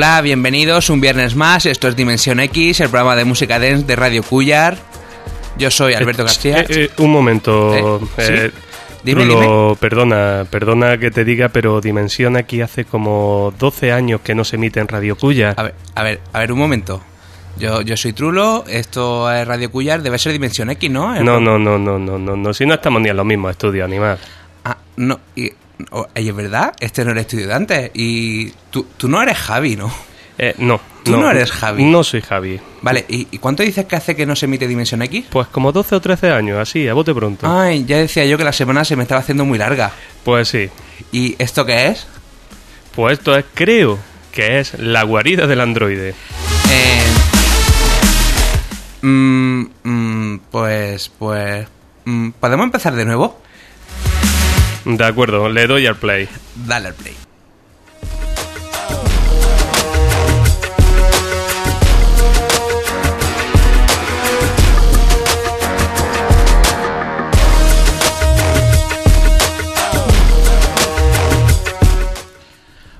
Hola, bienvenidos un viernes más. Esto es Dimensión X, el programa de música dance de Radio Cuyar. Yo soy Alberto García. Eh, eh, un momento. Eh, eh, ¿sí? Dime, Rulo, perdona, perdona que te diga, pero Dimensión aquí hace como 12 años que no se emite en Radio Cuya. A ver, a ver, a ver, un momento. Yo, yo soy Trulo, esto es Radio Cuyar, debe ser Dimensión X, ¿no? No, no, no, no, no, no, no, si no estamos ni en los mismos estudios, ni más. Ah, no, y es verdad, este no eres estudiante. Y tú, tú no eres Javi, ¿no? Eh, no. Tú no eres Javi. No soy Javi. Vale, ¿y, y cuánto dices que hace que no se emite Dimensión X? Pues como 12 o 13 años, así, a bote pronto. Ay, ya decía yo que la semana se me estaba haciendo muy larga. Pues sí. ¿Y esto qué es? Pues esto es, creo que es la guarida del androide. Eh, mm, mm, pues, pues... mm, ¿Podemos empezar de nuevo? De acuerdo, le doy al play. Dale al play.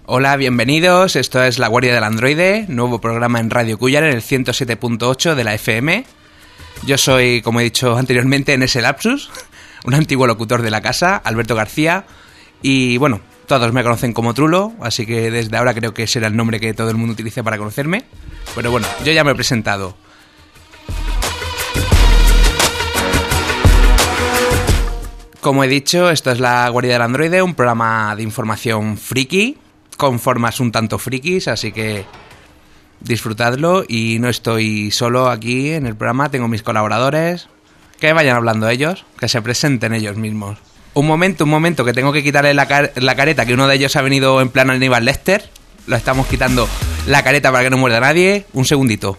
Hola, bienvenidos. Esto es La Guardia del Androide, nuevo programa en Radio Cuyar en el 107.8 de la FM. Yo soy, como he dicho anteriormente, en ese lapsus, un antiguo locutor de la casa, Alberto García. Y bueno, todos me conocen como Trulo, así que desde ahora creo que será el nombre que todo el mundo utilice para conocerme. Pero bueno, yo ya me he presentado. Como he dicho, esto es La Guardia del Androide, un programa de información friki, con formas un tanto frikis, así que disfrutadlo y no estoy solo aquí en el programa, tengo mis colaboradores, que vayan hablando ellos, que se presenten ellos mismos. Un momento, un momento, que tengo que quitarle la, car- la careta, que uno de ellos ha venido en plan Aníbal Lester, lo estamos quitando la careta para que no muerda a nadie, un segundito.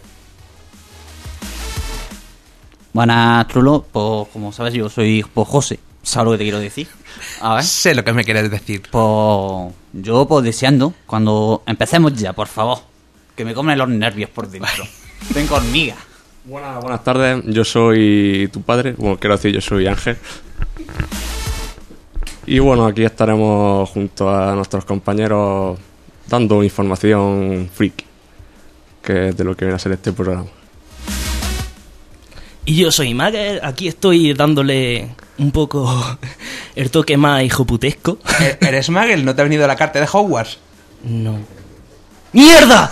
Buenas, Trulo. Pues, como sabes, yo soy pues, José. ¿Sabes lo que te quiero decir? A ver. Sé lo que me quieres decir. Pues yo, pues deseando, cuando empecemos ya, por favor. Que me comen los nervios por dentro. Ven conmigo. Buenas, buenas tardes, yo soy tu padre, bueno, quiero decir, yo soy Ángel. Y bueno, aquí estaremos junto a nuestros compañeros dando información freak, que es de lo que viene a ser este programa. Y yo soy Mager, aquí estoy dándole un poco el toque más hijoputesco. ¿E- ¿Eres Magel? ¿No te ha venido la carta de Hogwarts? No. ¡Mierda!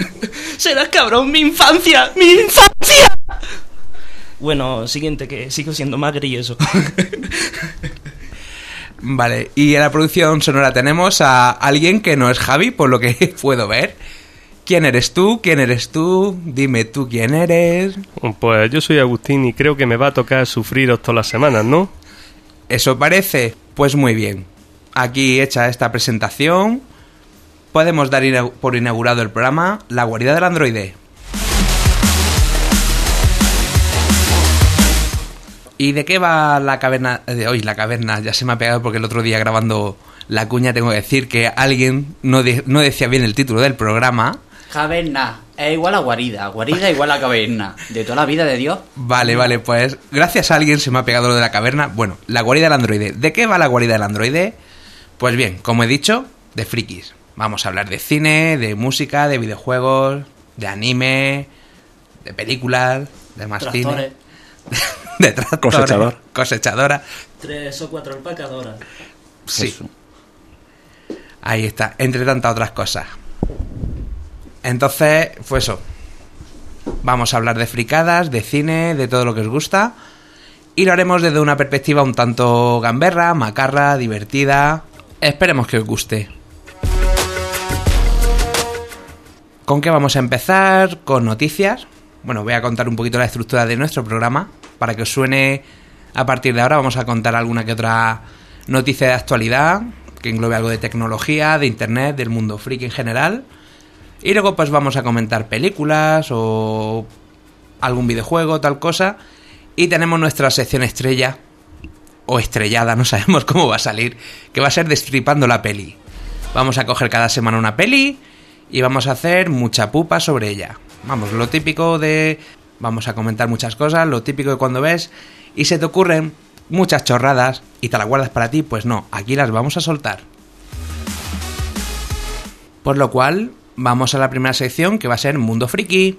¡Serás cabrón! ¡Mi infancia! ¡Mi infancia! Bueno, siguiente, que sigo siendo Mager y eso. Vale, y en la producción sonora tenemos a alguien que no es Javi, por lo que puedo ver. ¿Quién eres tú? ¿Quién eres tú? Dime tú quién eres. Pues yo soy Agustín y creo que me va a tocar sufriros todas las semanas, ¿no? ¿Eso parece? Pues muy bien. Aquí hecha esta presentación, podemos dar ina- por inaugurado el programa La guarida del androide. ¿Y de qué va la caverna de hoy? La caverna, ya se me ha pegado porque el otro día grabando la cuña tengo que decir que alguien no, de- no decía bien el título del programa. Caverna es igual a guarida. Guarida igual a caverna. De toda la vida de Dios. Vale, vale, pues gracias a alguien se me ha pegado lo de la caverna. Bueno, la guarida del androide. ¿De qué va la guarida del androide? Pues bien, como he dicho, de frikis. Vamos a hablar de cine, de música, de videojuegos, de anime, de películas, de más cine. Tractores. De tractores, Cosechador. Cosechadora. Tres o cuatro alpacadoras. Sí. Eso. Ahí está, entre tantas otras cosas. Entonces, pues eso. Vamos a hablar de fricadas, de cine, de todo lo que os gusta. Y lo haremos desde una perspectiva un tanto gamberra, macarra, divertida. Esperemos que os guste. ¿Con qué vamos a empezar? Con noticias. Bueno, voy a contar un poquito la estructura de nuestro programa para que os suene a partir de ahora. Vamos a contar alguna que otra noticia de actualidad, que englobe algo de tecnología, de internet, del mundo freak en general. Y luego pues vamos a comentar películas o algún videojuego, tal cosa. Y tenemos nuestra sección estrella, o estrellada, no sabemos cómo va a salir, que va a ser destripando la peli. Vamos a coger cada semana una peli y vamos a hacer mucha pupa sobre ella. Vamos, lo típico de... Vamos a comentar muchas cosas, lo típico de cuando ves y se te ocurren muchas chorradas y te las guardas para ti, pues no, aquí las vamos a soltar. Por lo cual, vamos a la primera sección que va a ser Mundo Friki.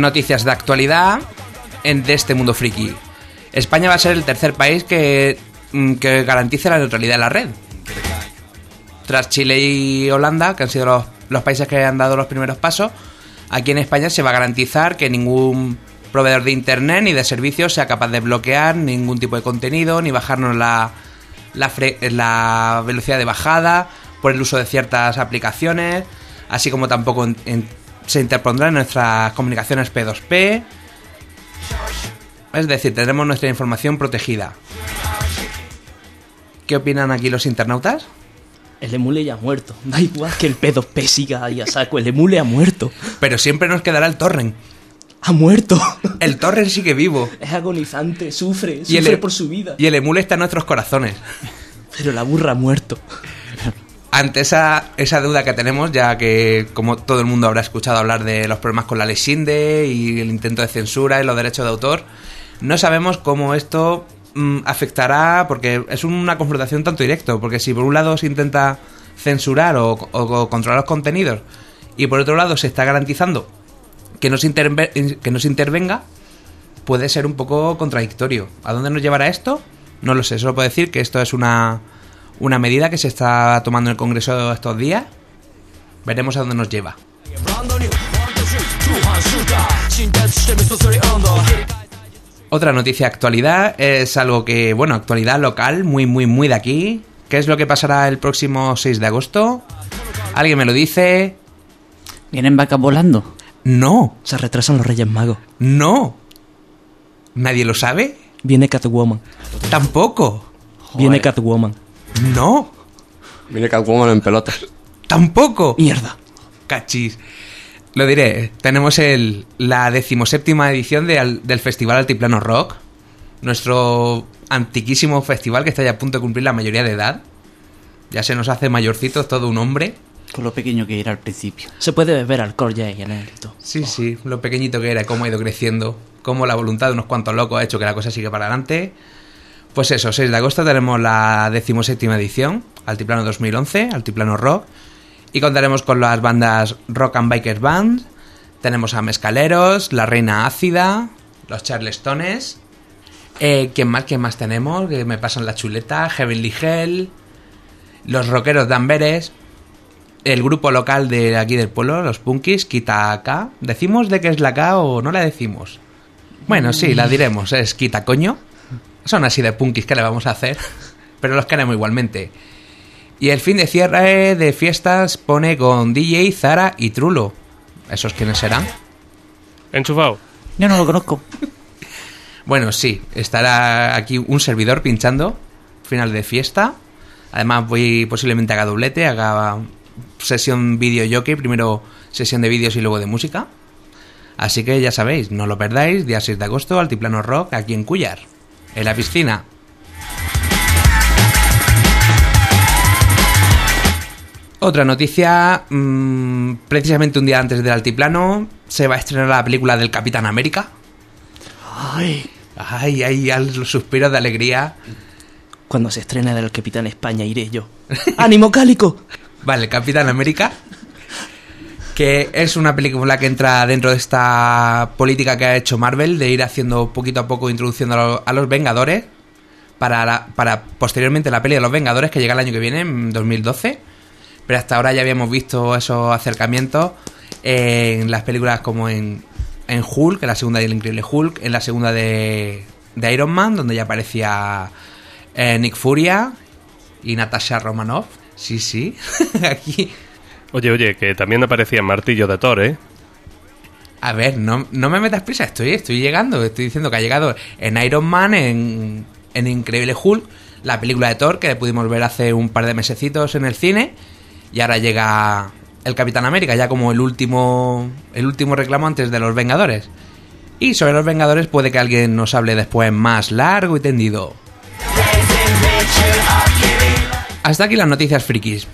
Noticias de actualidad en, de este mundo friki. España va a ser el tercer país que, mm, garantice la neutralidad de la red. Tras Chile y Holanda, que han sido los, países que han dado los primeros pasos, aquí en España se va a garantizar que ningún proveedor de internet ni de servicios sea capaz de bloquear ningún tipo de contenido, ni bajarnos la, la, la velocidad de bajada por el uso de ciertas aplicaciones, así como tampoco en- se interpondrá en nuestras comunicaciones P2P. Es decir, tendremos nuestra información protegida. ¿Qué opinan aquí los internautas? El emule ya ha muerto. Da igual que el P2P siga ahí a saco. El emule ha muerto. Pero siempre nos quedará el torrent. Ha muerto. El torrent sigue vivo. Es agonizante, sufre, Y sufre el, por su vida. y el emule está en nuestros corazones. Pero la burra ha muerto. Ante esa, esa duda que tenemos, ya que como todo el mundo habrá escuchado hablar de los problemas con la ley Sinde y el intento de censura y los derechos de autor, no sabemos cómo esto mm, afectará, porque es una confrontación tanto directo, porque si por un lado se intenta censurar o, controlar los contenidos y por otro lado se está garantizando que no se, que no se intervenga, puede ser un poco contradictorio. ¿A dónde nos llevará esto? No lo sé, solo puedo decir que esto es una, una medida que se está tomando en el Congreso estos días. Veremos a dónde nos lleva. Otra noticia actualidad es algo que, bueno, actualidad local, muy, muy, muy de aquí. ¿Qué es lo que pasará el próximo 6 de agosto? ¿Alguien me lo dice? ¿Vienen vacas volando? No. ¿Se retrasan los Reyes Magos? No. ¿Nadie lo sabe? Viene Catwoman. Tampoco. Viene Catwoman. No, Viene Catwoman en pelotas. tampoco. Mierda. Cachis. Lo diré, tenemos el, la decimoséptima edición de al- del Festival Altiplano Rock, nuestro antiquísimo festival que está ya a punto de cumplir la mayoría de edad. Ya se nos hace mayorcitos todo un hombre. Con lo pequeño que era al principio. Se puede beber alcohol ya en todo. Sí, sí, lo pequeñito que era, y cómo ha ido creciendo, cómo la voluntad de unos cuantos locos ha hecho que la cosa siga para adelante. Pues eso, 6 de agosto tenemos la decimoséptima edición, Altiplano 2011, Altiplano Rock, y contaremos con las bandas Rock and Bikers Band, tenemos a Mescaleros, La Reina Ácida, los Charlestones, eh, ¿quién más, quién más tenemos? Que me pasan la chuleta, Heavenly Hell, los rockeros de Amberes, el grupo local de aquí del pueblo, los Punkis, Kita K. ¿Decimos de qué es la K o no la decimos? Bueno, sí, la diremos, es Kita Coño. Son así de punkis que le vamos a hacer, pero los queremos igualmente. Y el fin de cierre de fiestas pone con DJ, Zara y Trulo. ¿Esos quiénes serán? Enchufado. Yo no lo conozco. Bueno, sí, estará aquí un servidor pinchando, final de fiesta. Además voy posiblemente haga doblete, haga sesión vídeo jockey, primero sesión de vídeos y luego de música. Así que ya sabéis, no lo perdáis, día 6 de agosto, Altiplano Rock, aquí en Cuyar, en la piscina. Otra noticia, mm, precisamente un día antes del Altiplano, se va a estrenar la película del Capitán América. Ay. Ay, ay, al suspiro de alegría. Cuando se estrene del Capitán España iré yo. ¡Ánimo, Cálico! Vale, Capitán América. Que es una película que entra dentro de esta política que ha hecho Marvel de ir haciendo poquito a poco, introduciendo a lo- a los Vengadores. para, la- para posteriormente la peli de los Vengadores que llega el año que viene, en 2012. Pero hasta ahora ya habíamos visto esos acercamientos en las películas como en, en Hulk, en la segunda del Increíble Hulk, en la segunda de, de Iron Man, donde ya aparecía eh, Nick Furia y Natasha Romanoff. Sí, sí. Aquí. Oye, oye, que también aparecía Martillo de Thor, ¿eh? A ver, no, no me metas prisa, estoy, estoy llegando. Estoy diciendo que ha llegado en Iron Man, en, en Increíble Hulk, la película de Thor, que pudimos ver hace un par de mesecitos en el cine. Y ahora llega el Capitán América, ya como el último, el último reclamo antes de los Vengadores. Y sobre los Vengadores puede que alguien nos hable después más largo y tendido. Hasta aquí las noticias frikis.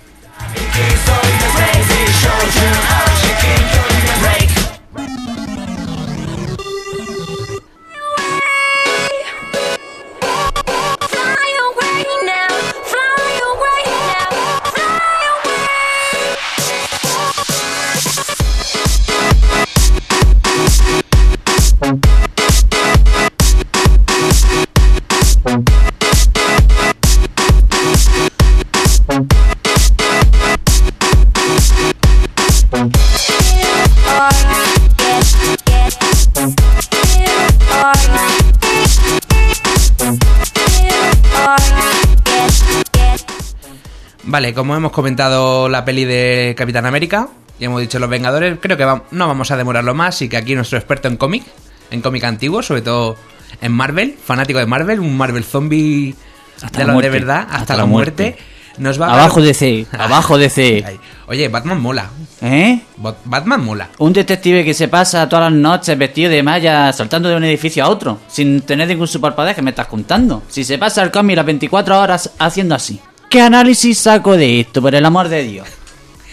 Vale, como hemos comentado la peli de Capitán América y hemos dicho Los Vengadores, creo que va- no vamos a demorarlo más y que aquí nuestro experto en cómic, en cómic antiguo, sobre todo en Marvel, fanático de Marvel, un Marvel zombie Hasta de la de muerte, verdad, hasta, hasta la muerte, muerte. nos va a Abajo DC, abajo DC. Ay, Oye, Batman mola. ¿Eh? Batman mola. Un detective que se pasa todas las noches vestido de malla saltando de un edificio a otro, sin tener ningún superpoder que me estás contando. Si se pasa el cómic las 24 horas haciendo así. ¿Qué análisis saco de esto, por el amor de Dios?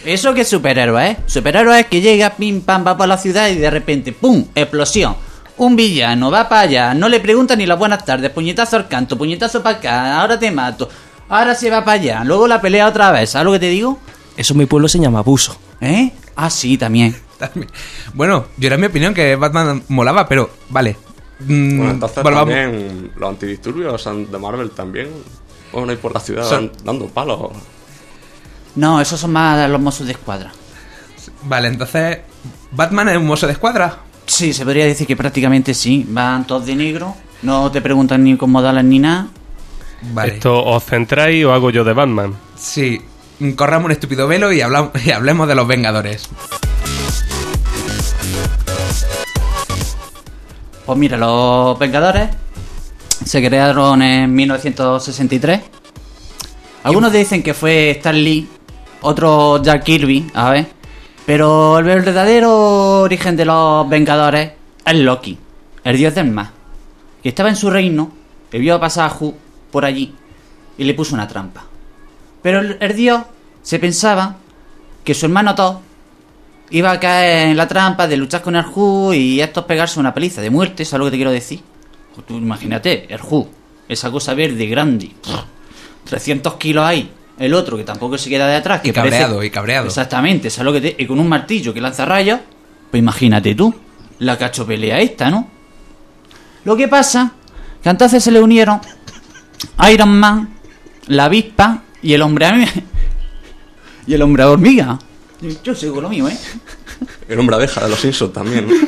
Eso que es superhéroe, ¿eh? Superhéroe es que llega, pim, pam, va por la ciudad y de repente, ¡pum! Explosión. Un villano va para allá, no le pregunta ni las buenas tardes, puñetazo al canto, puñetazo para acá, ahora te mato, ahora se va para allá, luego la pelea otra vez, ¿sabes lo que te digo? Eso en mi pueblo se llama abuso. ¿Eh? Ah, sí, también. También. Bueno, yo era mi opinión que Batman molaba, pero vale. Mm, Bueno, entonces también los antidisturbios de Marvel también. Bueno, ir por la ciudad Son- dan- dando palos. No, esos son más los mozos de escuadra. Vale, entonces. ¿Batman es un mozo de escuadra? Sí, se podría decir que prácticamente sí. Van todos de negro, no te preguntan ni con modales ni nada. Vale. ¿Esto os centráis o hago yo de Batman? Sí, corramos un estúpido velo y, hablamos, y hablemos de los Vengadores. Pues mira, los Vengadores se crearon en 1963. Algunos dicen que fue Stan Lee, otros Jack Kirby, a ver. Pero el verdadero origen de los Vengadores es Loki, el dios del mar. Que estaba en su reino, y vio pasar a Hu por allí y le puso una trampa. Pero el, dios se pensaba que su hermano Thor iba a caer en la trampa de luchar con el Hu y esto es pegarse una paliza de muerte, ¿sabes lo que te quiero decir? Pues tú imagínate, el Hu, esa cosa verde grande, 300 kilos ahí, el otro que tampoco se queda de atrás, Y que parece- cabreado, y cabreado. Exactamente, ¿sabes lo que te... Y con un martillo que lanza rayos, pues imagínate tú, la cacho pelea esta, ¿no? Lo que pasa, que entonces se le unieron Iron Man, la avispa y el hombre... y el hombre hormiga. Yo sigo con lo mío, ¿eh? El hombre abeja de los Simpsons también.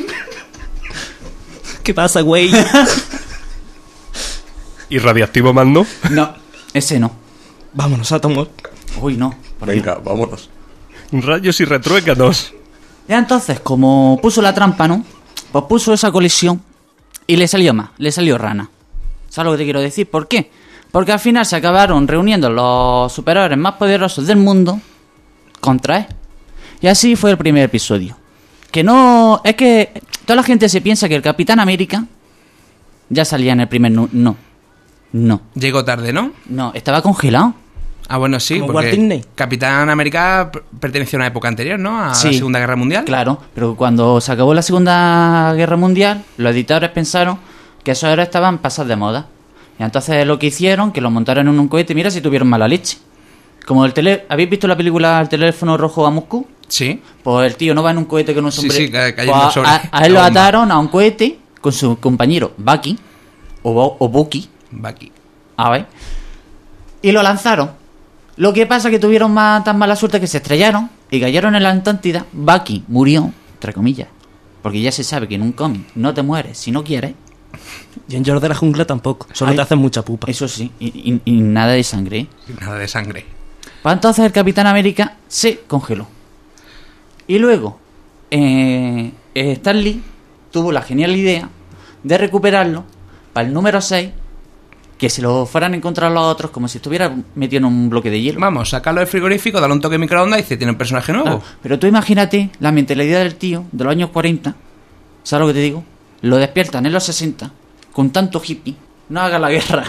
¿Qué pasa, güey? ¿Y Radioactivo Mando? No, ese no. Vámonos, átomos. Uy, no. por ahí. Venga, vámonos. Rayos y retruécanos. Ya entonces, como puso la trampa, ¿no? Pues puso esa colisión y le salió más, le salió rana. ¿Sabes lo que te quiero decir? ¿Por qué? Porque al final se acabaron reuniendo los superhéroes más poderosos del mundo contra él. Y así fue el primer episodio. Que no... Es que toda la gente se piensa que el Capitán América ya salía en el primer... nu- No. No. Llegó tarde, ¿no? No, estaba congelado. Ah, bueno, sí, Como porque Disney. Capitán América per- perteneció a una época anterior, ¿no? A Sí. la Segunda Guerra Mundial. Claro, pero cuando se acabó la Segunda Guerra Mundial, los editores pensaron que esos héroes estaban pasados de moda. Y entonces lo que hicieron, que los montaron en un cohete, mira si tuvieron mala leche. Como el tele... ¿Habéis visto la película El teléfono rojo a Moscú? Sí. Pues el tío no va en un cohete con un Sí, sombrero. sí, ca- cayendo Pues a, sobre a- a él lo ataron a un cohete con su compañero Bucky, o, o Bucky, Bucky. A ver. Y lo lanzaron. Lo que pasa es que tuvieron más, tan mala suerte que se estrellaron y cayeron en la Antártida. Bucky murió, entre comillas. Porque ya se sabe que en un cómic no te mueres si no quieres. Y en George de la Jungla tampoco. Solo Ay. te hacen mucha pupa. Eso sí, y, y- y nada de sangre. Nada de sangre. Pues entonces el Capitán América se congeló. Y luego, eh, eh, Stan Lee tuvo la genial idea de recuperarlo para el número 6, que se lo fueran a encontrar los otros como si estuviera metido en un bloque de hielo. Vamos, sacarlo del frigorífico, darle un toque de microondas y dice, tiene un personaje nuevo. Ah, pero tú imagínate la mentalidad del tío de los años 40, ¿sabes lo que te digo? Lo despiertan en los 60, con tanto hippie, no haga la guerra,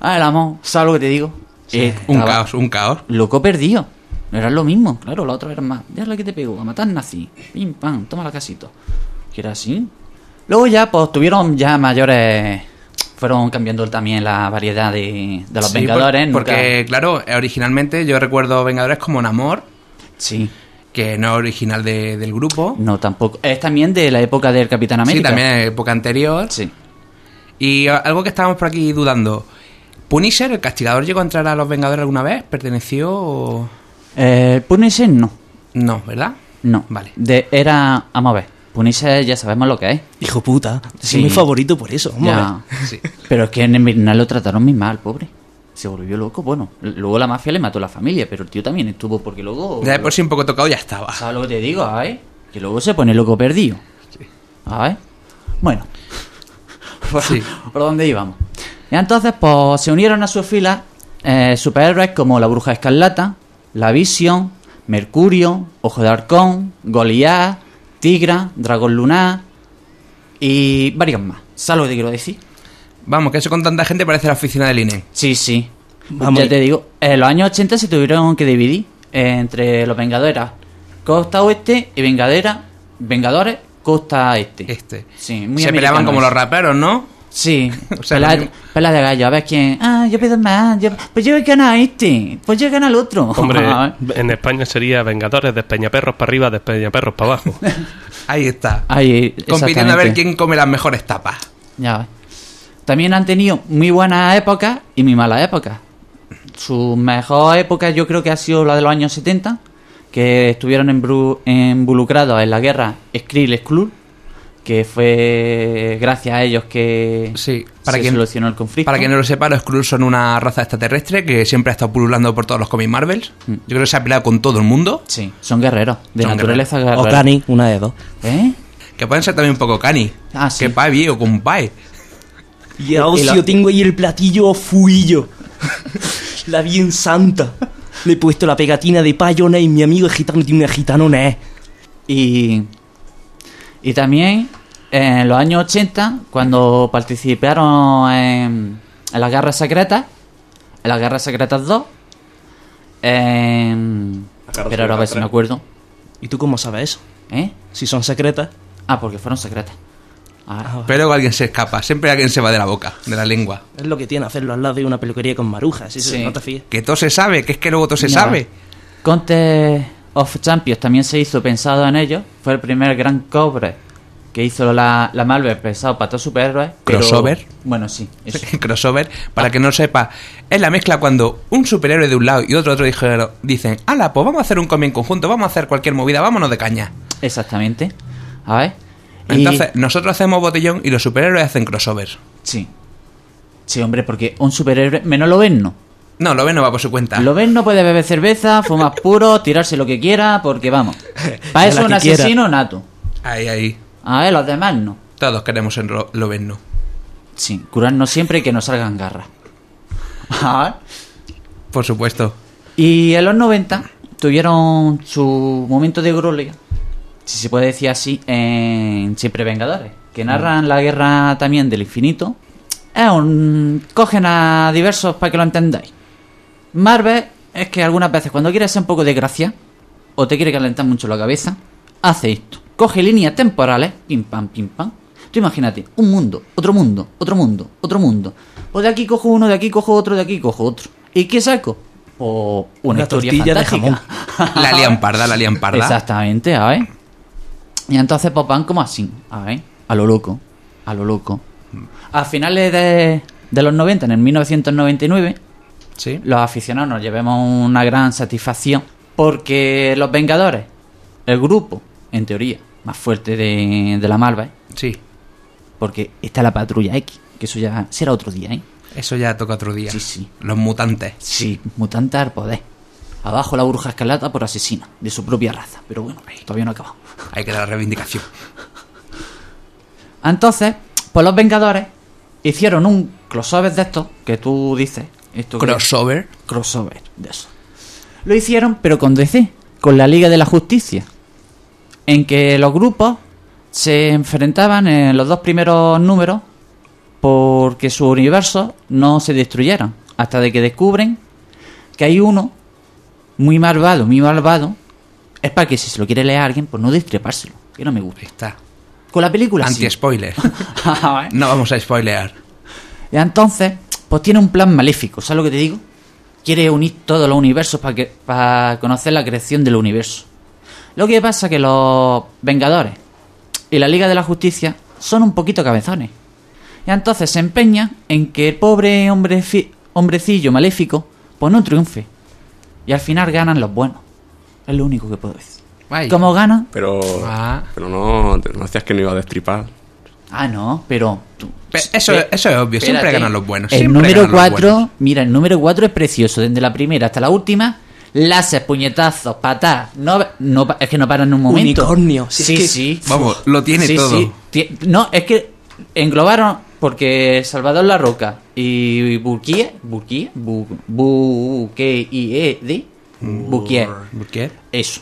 haga el amor, ¿sabes lo que te digo? Eh, un caos, un caos. Loco perdido. No era lo mismo, claro, los otros eran más. Ya la que te pegó, a matar nazi. Pim, pam, toma la casito. Que era así. Luego ya, pues tuvieron ya mayores. Fueron cambiando también la variedad de, de los Sí, por- Vengadores. nunca- Porque, claro, originalmente yo recuerdo Vengadores como Namor, Sí, que no es original de- del grupo. no tampoco. Es también de la época del Capitán Sí, América. también en época anterior. Sí. Y algo que estábamos por aquí dudando. ¿Punisher, el castigador, llegó a entrar a los Vengadores alguna vez? ¿Perteneció o...? Eh, Punisher no. No, ¿verdad? No. Vale. De, era. Vamos a ver. Punisher ya sabemos lo que es. Hijo puta. Sí. Es mi favorito por eso. Vamos a Ya. ver. Sí. Pero es que en Invernal lo trataron muy mal, pobre. Se volvió loco. Bueno, luego la mafia le mató a la familia, pero el tío también estuvo porque luego. Ya de por sí un poco tocado ya estaba. ¿Sabes lo que te digo? ¿Ay? Que luego se pone loco perdido. ¿Ay? Bueno. ¿Por, Sí. ¿Por dónde íbamos? Y entonces, pues se unieron a sus filas eh, superhéroes como la Bruja Escarlata, la Visión, Mercurio, Ojo de Arcón, Goliath, Tigra, Dragón Lunar y varios más. ¿Sabes lo que te quiero decir? Vamos, que eso con tanta gente parece la oficina del INE. Sí, sí. Vamos ya te digo, en los años 80 se tuvieron que dividir entre los Vengadores Costa Oeste y Vengadera, Vengadores Costa Este. Este. Sí, muy Se peleaban como eso. los raperos, ¿no? Sí, O sea, mismo. pelea de gallo, a ver quién. Ah, yo pido más. yo- pues yo gano a este. Pues yo gano al otro. Hombre, en España sería Vengadores, Despeñaperros para arriba, Despeñaperros para abajo. Ahí está. Ahí, Compitiendo a ver quién come las mejores tapas. Ya. También han tenido muy buenas épocas y muy malas épocas. Su mejor época yo creo que ha sido la de los años 70, que estuvieron involucrados en la guerra Skrill-Skrull, que fue gracias a ellos que Sí, para se quien- solucionó el conflicto. Para quien no lo sepa, los Skrulls son una raza extraterrestre que siempre ha estado pululando por todos los cómics Marvels. Mm. Yo creo que se ha peleado con todo el mundo. Sí, son guerreros, de Son naturaleza O guerreros. Cani, una de dos. ¿Eh? Que pueden ser también un poco cani. Ah, sí. Que pae viejo, compadre. Y ahora Y la- yo tengo ahí el platillo fuillo. la bien santa. Le he puesto la pegatina de payona y mi amigo es gitano tiene una gitanona, eh. Y, y también en los años 80, cuando participaron en, en las guerras secretas, en las guerras secretas 2, en... Pero ahora a ver si me acuerdo. ¿Y tú cómo sabes eso? ¿Eh? Si son secretas. Ah, porque fueron secretas. Ah, Pero alguien se escapa. Siempre alguien se va de la boca, de la lengua. Es lo que tiene hacerlo al lado de una peluquería con marujas. Sí, Sí. No te fíes. Que todo se sabe, que es que luego todo se sabe. ves. Contest of Champions también se hizo pensado en ello. Fue el primer gran cobre que hizo la, la Marvel pensado para todos superhéroes. pero- ¿Crossover? Bueno, sí. eso. crossover, para que no sepa, es la mezcla cuando un superhéroe de un lado y otro otro dijeron- dicen, ala, pues vamos a hacer un cómic en conjunto, vamos a hacer cualquier movida, vámonos de caña. Exactamente. A ver. Y- Entonces, nosotros hacemos botellón y los superhéroes hacen crossover. Sí. Sí, hombre, porque un superhéroe. Menos lo ven, no. No, lo ven no va por su cuenta. Lo ven no puede beber cerveza, fumar puro, tirarse lo que quiera, porque vamos. Para eso un que quiera. asesino nato. Ahí, ahí. A ver, los demás no. Todos queremos en lo ven, no. Sí, curarnos siempre y que nos salgan garras. A ver. Por supuesto. Y en los 90 tuvieron su momento de gloria, si se puede decir así, en Siempre Vengadores, que narran la guerra también del infinito. Es un... cogen a diversos para que lo entendáis. Marvel es que algunas veces cuando quiere hacer un poco de gracia, o te quiere calentar mucho la cabeza, hace esto. Coge líneas temporales, pim pam, pim pam. Tú imagínate, un mundo, otro mundo, otro mundo, otro mundo. O de aquí cojo uno, de aquí cojo otro, de aquí cojo otro. ¿Y qué saco? O una, Una historia tortilla de fantástica. La lian parda, la lian parda. Exactamente, a ver. Y entonces pues van como así, a ver, a lo loco, a lo loco. A finales de, de los 90, en el 1999, Sí. los aficionados nos llevemos una gran satisfacción porque los Vengadores, el grupo, en teoría, más fuerte de, de la Marvel, Sí. porque está la Patrulla X, que eso ya será otro día, ¿eh? Eso ya toca otro día. Sí, sí. Los mutantes. Sí, mutante al poder. Abajo la bruja escarlata por asesina, de su propia raza. Pero bueno, todavía no ha acabado. Hay que dar la reivindicación. Entonces, pues los Vengadores hicieron un crossover de estos, que tú dices. Esto que- Crossover. crossover de eso. Lo hicieron, pero con DC, con la Liga de la Justicia, en que los grupos se enfrentaban en los dos primeros números porque su universo no se destruyeran, hasta de que descubren que hay uno muy malvado, muy malvado, es para que si se lo quiere leer a alguien, pues no destrepárselo, que no me gusta. Está. Con la película sí. Anti-spoiler. no vamos a spoilear. Y entonces, pues tiene un plan maléfico, ¿sabes lo que te digo? Quiere unir todos los universos para que para conocer la creación del universo. Lo que pasa es que los Vengadores y la Liga de la Justicia son un poquito cabezones. Y entonces se empeña en que el pobre hombre fi- hombrecillo maléfico pues no triunfe. Y al final ganan los buenos. Es lo único que puedo decir. Ay. ¿Cómo ganan? Pero, Ah. pero no, no decías que no iba a destripar. Ah, no, pero... tú- Eso, Pe- eso es obvio. Siempre ganan los buenos. El número ganan los 4, buenos. mira, el número 4 es precioso, desde la primera hasta la última. Láser, puñetazos, patas. No, no, pa- es que no paran en un momento. Unicornio, si es sí, que- sí. Vamos, lo tiene Sí, todo. sí. No, es que englobaron porque Salvador La Roca y Burquía, Burquía, Bu- ¿Por qué? eso.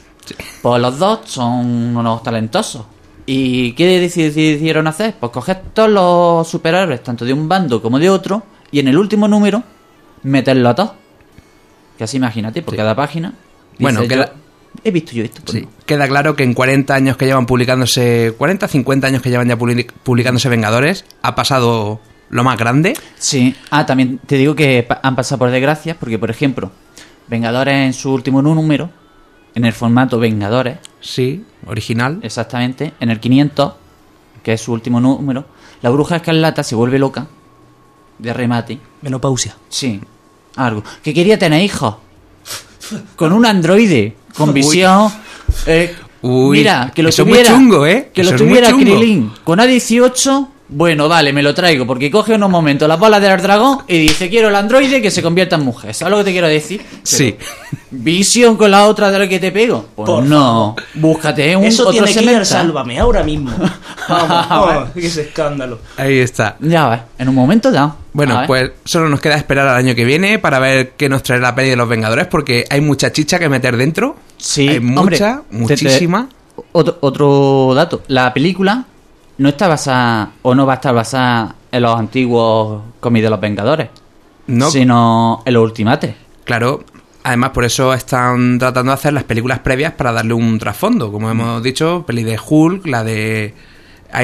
Pues los dos son unos talentosos. ¿Y qué deci- decidieron hacer? Pues coger todos los superhéroes, tanto de un bando como de otro, y en el último número, meterlo a todos. Que así imagínate, por cada página. dice Bueno, He visto yo esto. Sí. no. Queda claro que en 40 años que llevan publicándose, 40, 50 años que llevan ya publi- publicándose Vengadores, ha pasado lo más grande. Sí. Ah, también te digo que han pasado por desgracias, porque por ejemplo, Vengadores en su último número, en el formato Vengadores, Sí, original. exactamente, en el 500, que es su último número, la bruja escarlata se vuelve loca, de remate, Menopausia. sí, algo, que quería tener hijos, con un androide, con visión, eh, Uy, mira, que lo eso es muy tuviera, chungo, ¿eh? que Eso lo tuviera. Krilin, con A18, bueno, vale, me lo traigo, porque coge unos momentos las bolas del dragón y dice, quiero el androide que se convierta en mujer, ¿sabes lo que te quiero decir? Sí. Visión con la otra de la que te pego. Pues Por no, búscate un Eso otro tiene que ir Sálvame ahora mismo. Vamos, vamos, que ese escándalo. Ahí está. Ya ves, en un momento dado. A Bueno, pues solo nos queda esperar al año que viene para ver qué nos trae la peli de los Vengadores, porque hay mucha chicha que meter dentro. sí, hay mucha, hombre, te- te- muchísima. Otro, otro dato, la película no está basada o no va a estar basada en los antiguos cómics de los Vengadores, No, sino en los Ultimates. claro. Además, por eso están tratando de hacer las películas previas para darle un trasfondo. Como hemos dicho, peli de Hulk, la de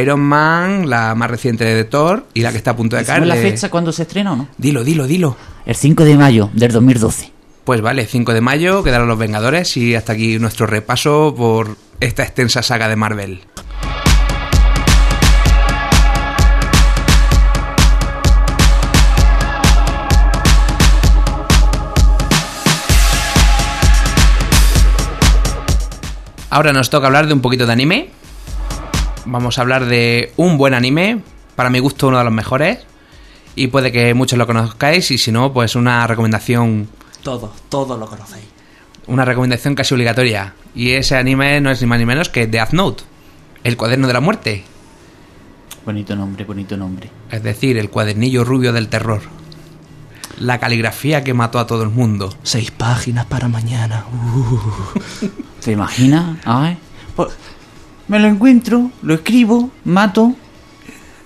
Iron Man, la más reciente de Thor y la que está a punto de caer. ¿Sabes la fecha cuando se estrena o no? Dilo, dilo, dilo. El 5 de mayo del 2012. Pues vale, 5 de mayo quedaron los Vengadores y hasta aquí nuestro repaso por esta extensa saga de Marvel. Ahora nos toca hablar de un poquito de anime. Vamos a hablar de un buen anime, para mi gusto uno de los mejores. Y puede que muchos lo conozcáis y si no, pues una recomendación Todos, todos lo conocéis. una recomendación casi obligatoria. Y ese anime no es ni más ni menos que Death Note, el cuaderno de la muerte. Bonito nombre, bonito nombre. Es decir, el cuadernillo rubio del terror. La caligrafía que mató a todo el mundo. Seis páginas para mañana. Uh. ¿Te imaginas? A ver. Pues, me lo encuentro, lo escribo, mato.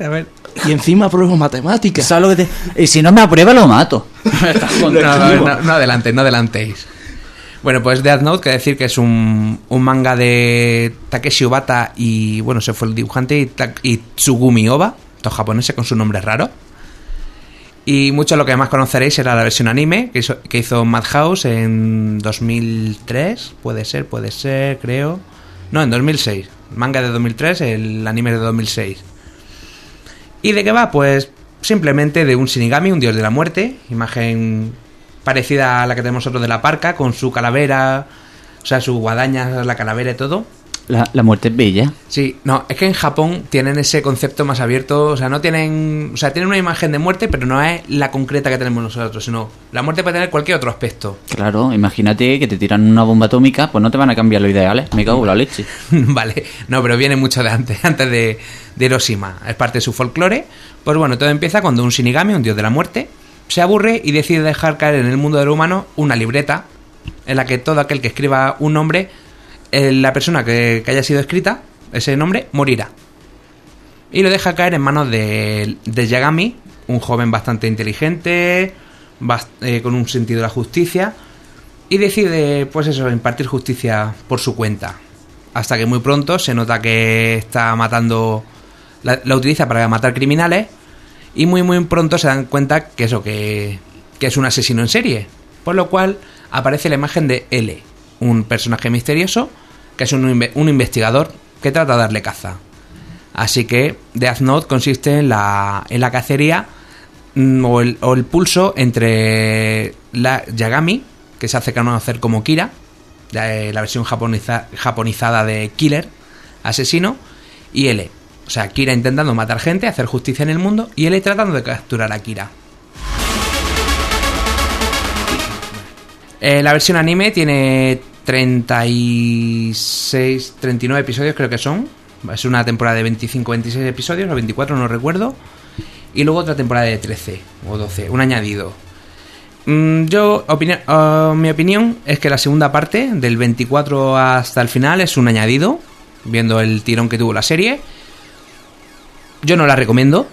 A ver. Y encima pruebo matemáticas. ¿Sabes lo que te- Y si no me aprueba, lo mato. No, no, no, no adelantéis, no adelantéis. Bueno, pues Death Note, que decir que es un, un manga de Takeshi Obata y, bueno, se fue el dibujante, y, y Tsugumi Oba, estos japoneses con sus nombres raros. Y mucho lo que más conoceréis era la versión anime que hizo, Madhouse en 2003, puede ser, puede ser, creo. No, en 2006. El manga de 2003, el anime de 2006. ¿Y de qué va? Pues simplemente de un Shinigami, un dios de la muerte, imagen parecida a la que tenemos nosotros de la parca, con su calavera, o sea, su guadaña, la calavera y todo. La, la muerte es bella. Sí, no, es que en Japón tienen ese concepto más abierto, o sea, no tienen, o sea, tienen una imagen de muerte, pero no es la concreta que tenemos nosotros, sino la muerte puede tener cualquier otro aspecto. Claro, imagínate que te tiran una bomba atómica, pues no te van a cambiar los ideales. Me cago en la leche. vale, no, pero viene mucho de antes, antes de, de Hiroshima, es parte de su folclore. Pues bueno, todo empieza cuando un Shinigami, un dios de la muerte, se aburre y decide dejar caer en el mundo del humano una libreta en la que todo aquel que escriba un nombre, la persona que, que haya sido escrita, ese nombre, morirá. Y lo deja caer en manos de, de Yagami, un joven bastante inteligente, eh, con un sentido de la justicia, y decide, pues eso, impartir justicia por su cuenta. Hasta que muy pronto se nota que está matando, la, la utiliza para matar criminales, y muy muy pronto se dan cuenta que eso, que, que es un asesino en serie. Por lo cual aparece la imagen de L, un personaje misterioso, que es un, un investigador que trata de darle caza. Así que Death Note consiste en la, en la cacería mm, o el, pulso entre la Yagami, que se hace conocer como Kira, la, eh, versión japoniza- japonizada de Killer, asesino, y L. O sea, Kira intentando matar gente, hacer justicia en el mundo, y L tratando de capturar a Kira. Eh, la versión anime tiene 36, 39 episodios creo que son. Es una temporada de 25, 26 episodios, o 24 no recuerdo. Y luego otra temporada de 13 o 12, un añadido. Mm, yo, ah, mi opinión es que la segunda parte, del 24 hasta el final, es un añadido, viendo el tirón que tuvo la serie. Yo no la recomiendo.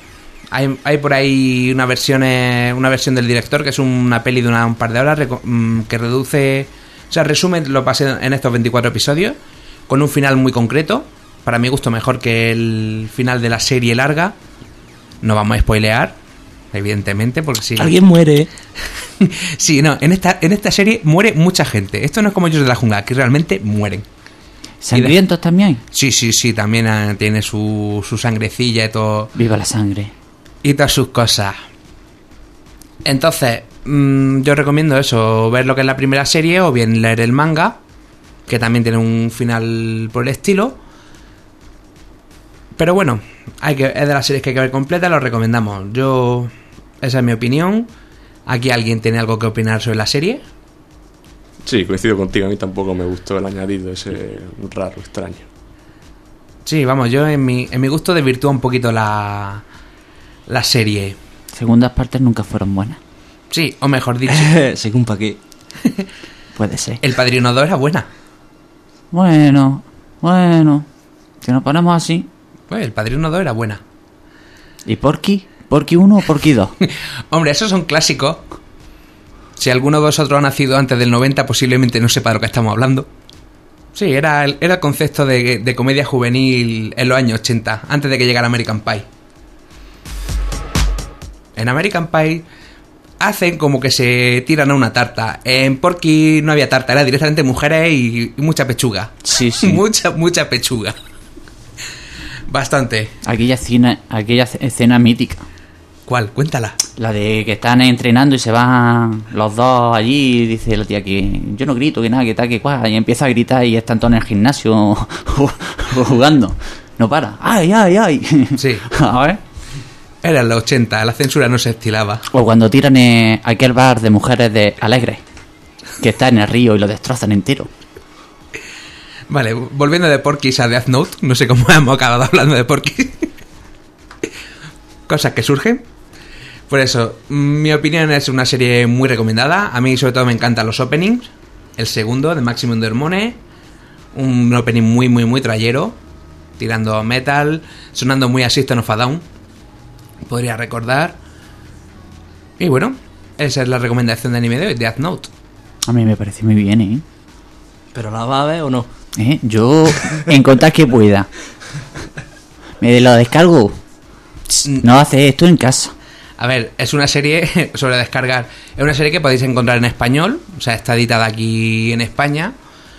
Hay, hay por ahí una versión, una versión del director que es una peli de una, un par de horas mm, que reduce, o sea, resume lo pasé en estos 24 episodios con un final muy concreto. Para mi gusto mejor que el final de la serie larga. No vamos a spoilear, evidentemente, porque si Alguien muere. Sí, no, en esta, en esta serie muere mucha gente. Esto no es como ellos de la jungla, que realmente mueren. ¿Sangrientos también? Sí, sí, sí, también ah, tiene su, su sangrecilla y todo. Viva la sangre. Y todas sus cosas. Entonces, mm, yo recomiendo eso, ver lo que es la primera serie o bien leer el manga, que también tiene un final por el estilo. Pero bueno, hay que, es de las series que hay que ver completa, lo recomendamos. Yo, esa es mi opinión. ¿Aquí alguien tiene algo que opinar sobre la serie? Sí, coincido contigo. A mí tampoco me gustó el añadido ese raro, extraño. Sí, vamos, yo en mi, en mi gusto desvirtúa un poquito la, la serie. Segundas partes nunca fueron buenas. Sí, o mejor dicho, Según pa' qué. Puede ser. El Padrino 2 era buena. Bueno, bueno. Si nos ponemos así. Pues el Padrino 2 era buena. ¿Y Porky? ¿Porky 1 o Porky 2? Hombre, esos son clásicos. Si alguno de vosotros ha nacido antes del 90, posiblemente no sepa de lo que estamos hablando. Sí, era el, era el concepto de, de comedia juvenil en los años 80, antes de que llegara American Pie. En American Pie hacen como que se tiran a una tarta. En Porky no había tarta, era directamente mujeres y, y mucha pechuga. Sí, sí. mucha, mucha pechuga. Bastante. Aquella escena, aquella escena mítica. ¿Cuál? Cuéntala. La de que están entrenando y se van los dos allí y dice la tía que yo no grito, que nada, que tal, que cual. Y empieza a gritar y están todos en el gimnasio jugando. No para. ¡Ay, ay, ay! Sí. A ver. Era en los 80, la censura no se estilaba. O cuando tiran eh, aquel bar de mujeres de Alegre, que está en el río y lo destrozan entero. Vale, volviendo de Porky a Death Note, no sé cómo hemos acabado hablando de Porky. Cosas que surgen. Por eso, mi opinión es una serie muy recomendada. A mí, sobre todo, me encantan los openings. El segundo, de Maximum Hormone. Un opening muy, muy, muy trayero. Tirando metal. Sonando muy a System of a Down. Podría recordar. Y bueno, esa es la recomendación de anime de hoy, Death Note. A mí me parece muy bien, ¿eh? ¿Pero la va a ver o no? ¿Eh? Yo, en que pueda. Me lo descargo. No hace esto en casa. A ver, es una serie sobre descargar. Es una serie que podéis encontrar en español. O sea, está editada aquí en España.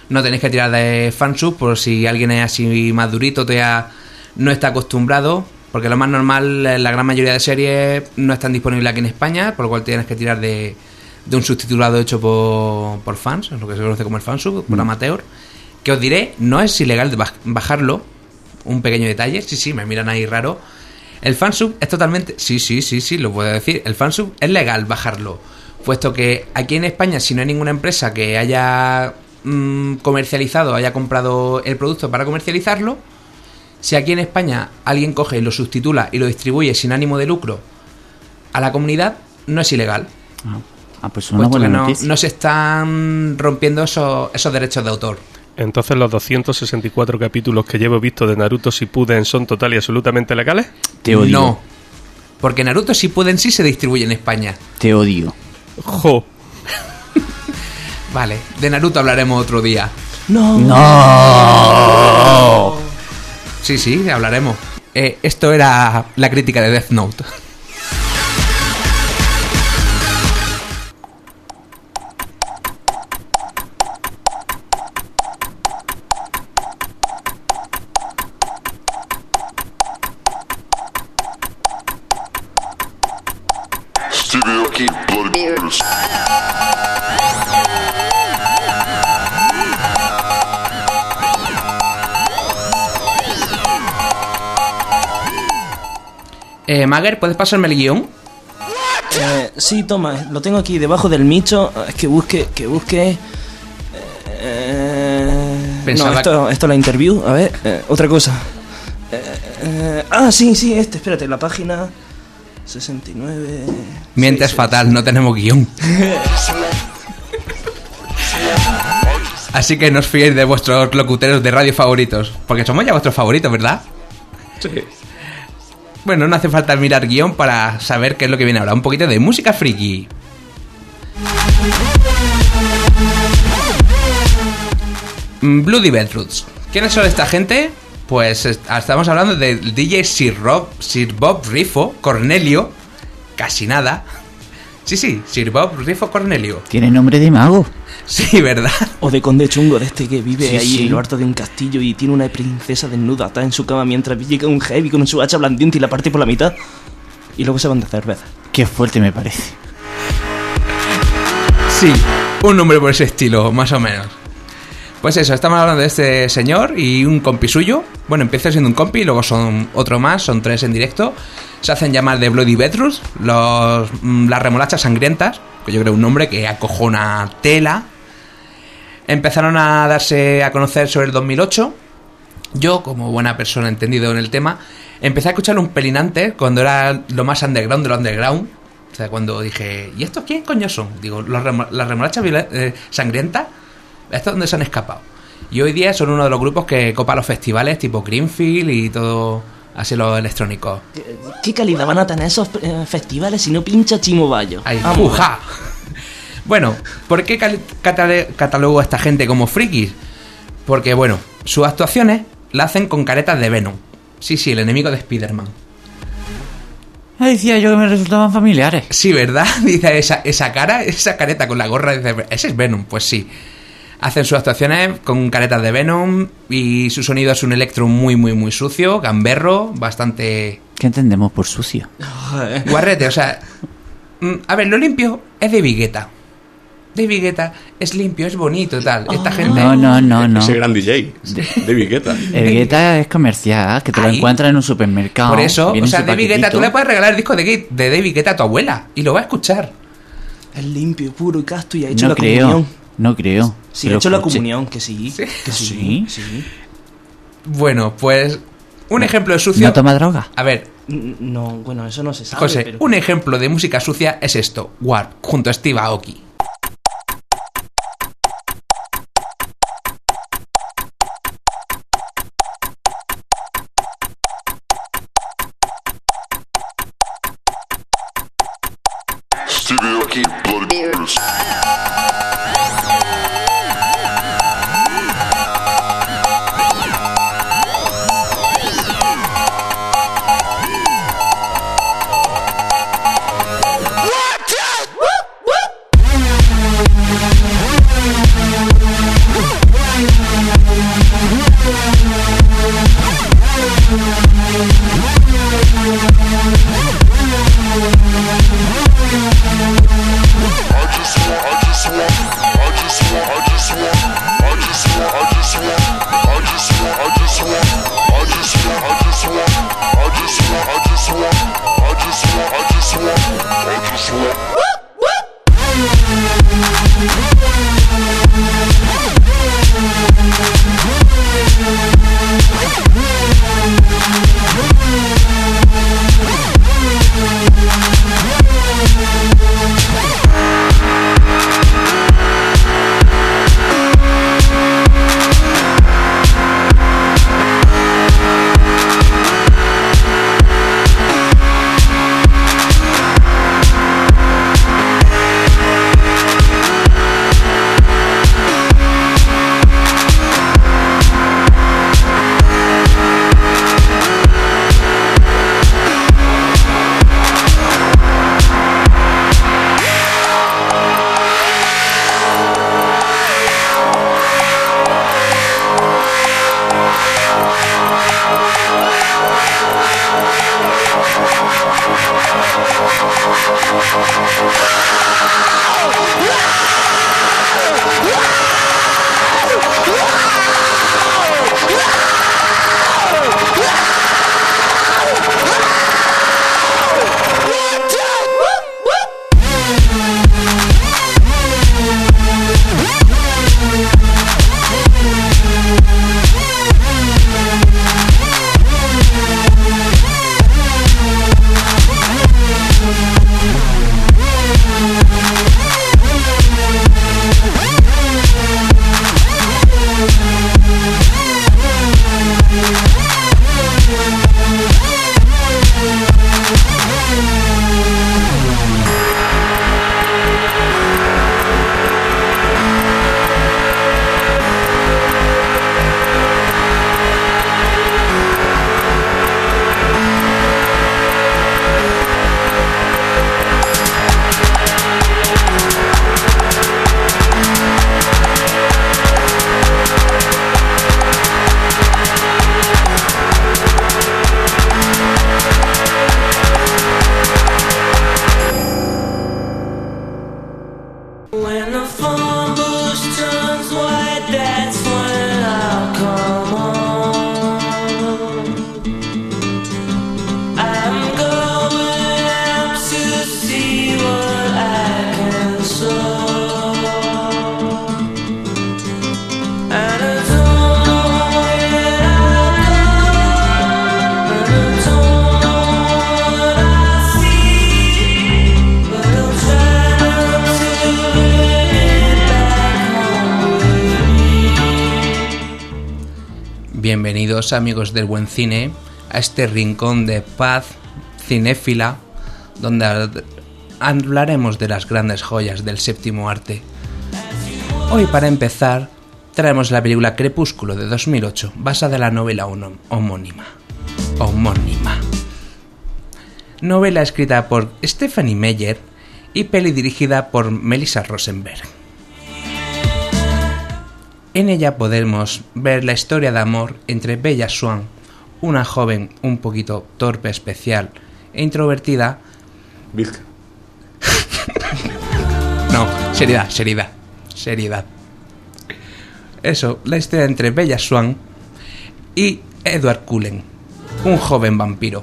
No tenéis que tirar de fansub por si alguien es así más durito, todavía no está acostumbrado. Porque lo más normal, eh, la gran mayoría de series no están disponibles aquí en España, por lo cual tienes que tirar de, de un subtitulado hecho por, por fans, es lo que se conoce como el fansub, por amateur. Que os diré, no es ilegal de baj- bajarlo. Un pequeño detalle, sí, sí, me miran ahí raro. El fansub es totalmente. Sí, sí, sí, sí, lo puedo decir. El fansub es legal bajarlo. Puesto que aquí en España, si no hay ninguna empresa que haya mm, comercializado, haya comprado el producto para comercializarlo, si aquí en España alguien coge y lo sustitula y lo distribuye sin ánimo de lucro a la comunidad, no es ilegal. Ah, ah, pues una Puesto que buena no, no se están rompiendo esos, esos derechos de autor. Entonces los 264 capítulos que llevo visto de Naruto Shippuden son total y absolutamente legales. Te odio. No. Porque Naruto si pueden sí se distribuye en España. Te odio. Jo. Vale, de Naruto hablaremos otro día. No. ¡No! Sí, sí, hablaremos. Eh, esto era la crítica de Death Note. Eh, Mager, ¿puedes pasarme el guion? Eh, sí, toma, lo tengo aquí debajo del micho. Ah, Es que busque, que busque. Eh, Pensaba no, esto, esto es la interview. A ver, eh, otra cosa. Eh, eh, ah, sí, sí, este, espérate, la página 69. Mientes Sí, sí, fatal, no tenemos guion. Así que no os fiéis de vuestros locutores de radio favoritos. Porque somos ya vuestros favoritos, ¿verdad? Sí. Bueno, no hace falta mirar guion para saber qué es lo que viene ahora. Un poquito de música friki. Mm, Bloody Bedroots. ¿Quiénes son esta gente? Pues est- estamos hablando del DJ Sir, Rob, Sir Bob Rifo, Cornelio. Casi nada. Sí, sí, Sir Bob Rifo Cornelio. Tiene nombre de mago. Sí, ¿verdad? O de conde chungo, de este que vive Sí, ahí sí. en lo alto de un castillo y tiene una princesa desnuda atada en su cama mientras llega un heavy con su hacha blandiente y la parte por la mitad. Y luego se van de cerveza. Qué fuerte me parece. Sí, un nombre por ese estilo, más o menos. Pues eso, estamos hablando de este señor y un compi suyo. Bueno, empieza siendo un compi, luego son otro más, son tres en directo. Se hacen llamar de Bloody Bedrooms, los, mm, las remolachas sangrientas, que yo creo un nombre que acojona tela. Empezaron a darse a conocer sobre el 2008. Yo, como buena persona entendido en el tema, empecé a escucharlo un pelín antes, cuando era lo más underground de lo underground. O sea, cuando dije, ¿y estos quién coño son? Digo, las remolachas eh, sangrientas, ¿estos dónde se han escapado? Y hoy día son uno de los grupos que copa los festivales tipo Greenfield y todo así los electrónicos. ¿Qué calidad van a tener esos eh, festivales si no pincha Chimo Bayo? Ay, Vamos. ¡uja! Bueno, ¿por qué catalogo a esta gente como frikis? Porque, bueno, sus actuaciones la hacen con caretas de Venom. Sí, sí, el enemigo de Spider-Man. Ah, decía yo que me resultaban familiares. Sí, ¿verdad? Dice esa, esa cara, esa careta con la gorra, dice, ese es Venom, pues sí. Hacen sus actuaciones con caretas de Venom y su sonido es un electro muy, muy, muy sucio, gamberro, bastante ¿Qué entendemos por sucio? Guarrete. O sea, mm, a ver, lo limpio es de Vigueta. De Vigueta es limpio, es bonito, tal. Esta gente... No, no, no, no. Ese gran DJ, David Guetta. El Guetta es comercial, que te lo encuentras en un supermercado. Por eso, o sea, David Guetta, tú le puedes regalar el disco de, de David Guetta a tu abuela y lo va a escuchar. Es limpio, puro y casto y ha hecho No la creo, comunión. no creo. Sí, Pero hecho la comunión, que sí. ¿Sí? Que sí. ¿Sí? sí. Bueno, pues un ejemplo de sucio... ¿No toma droga? A ver, No, bueno, eso no se sabe. José, pero- un ejemplo de música sucia es esto, Warp, junto a Steve Aoki. Stevie Aoki, Bloody Amigos del buen cine a este rincón de paz cinéfila donde ha- hablaremos de las grandes joyas del séptimo arte. Hoy para empezar traemos la película Crepúsculo de 2008 basada en la novela homónima. Homónima. Novela escrita por Stephanie Meyer y peli dirigida por Melissa Rosenberg. En ella podemos ver la historia de amor entre Bella Swan, una joven un poquito torpe, especial e introvertida. Virgen. No, seriedad, seriedad, seriedad. Eso, la historia entre Bella Swan y Edward Cullen, un joven vampiro.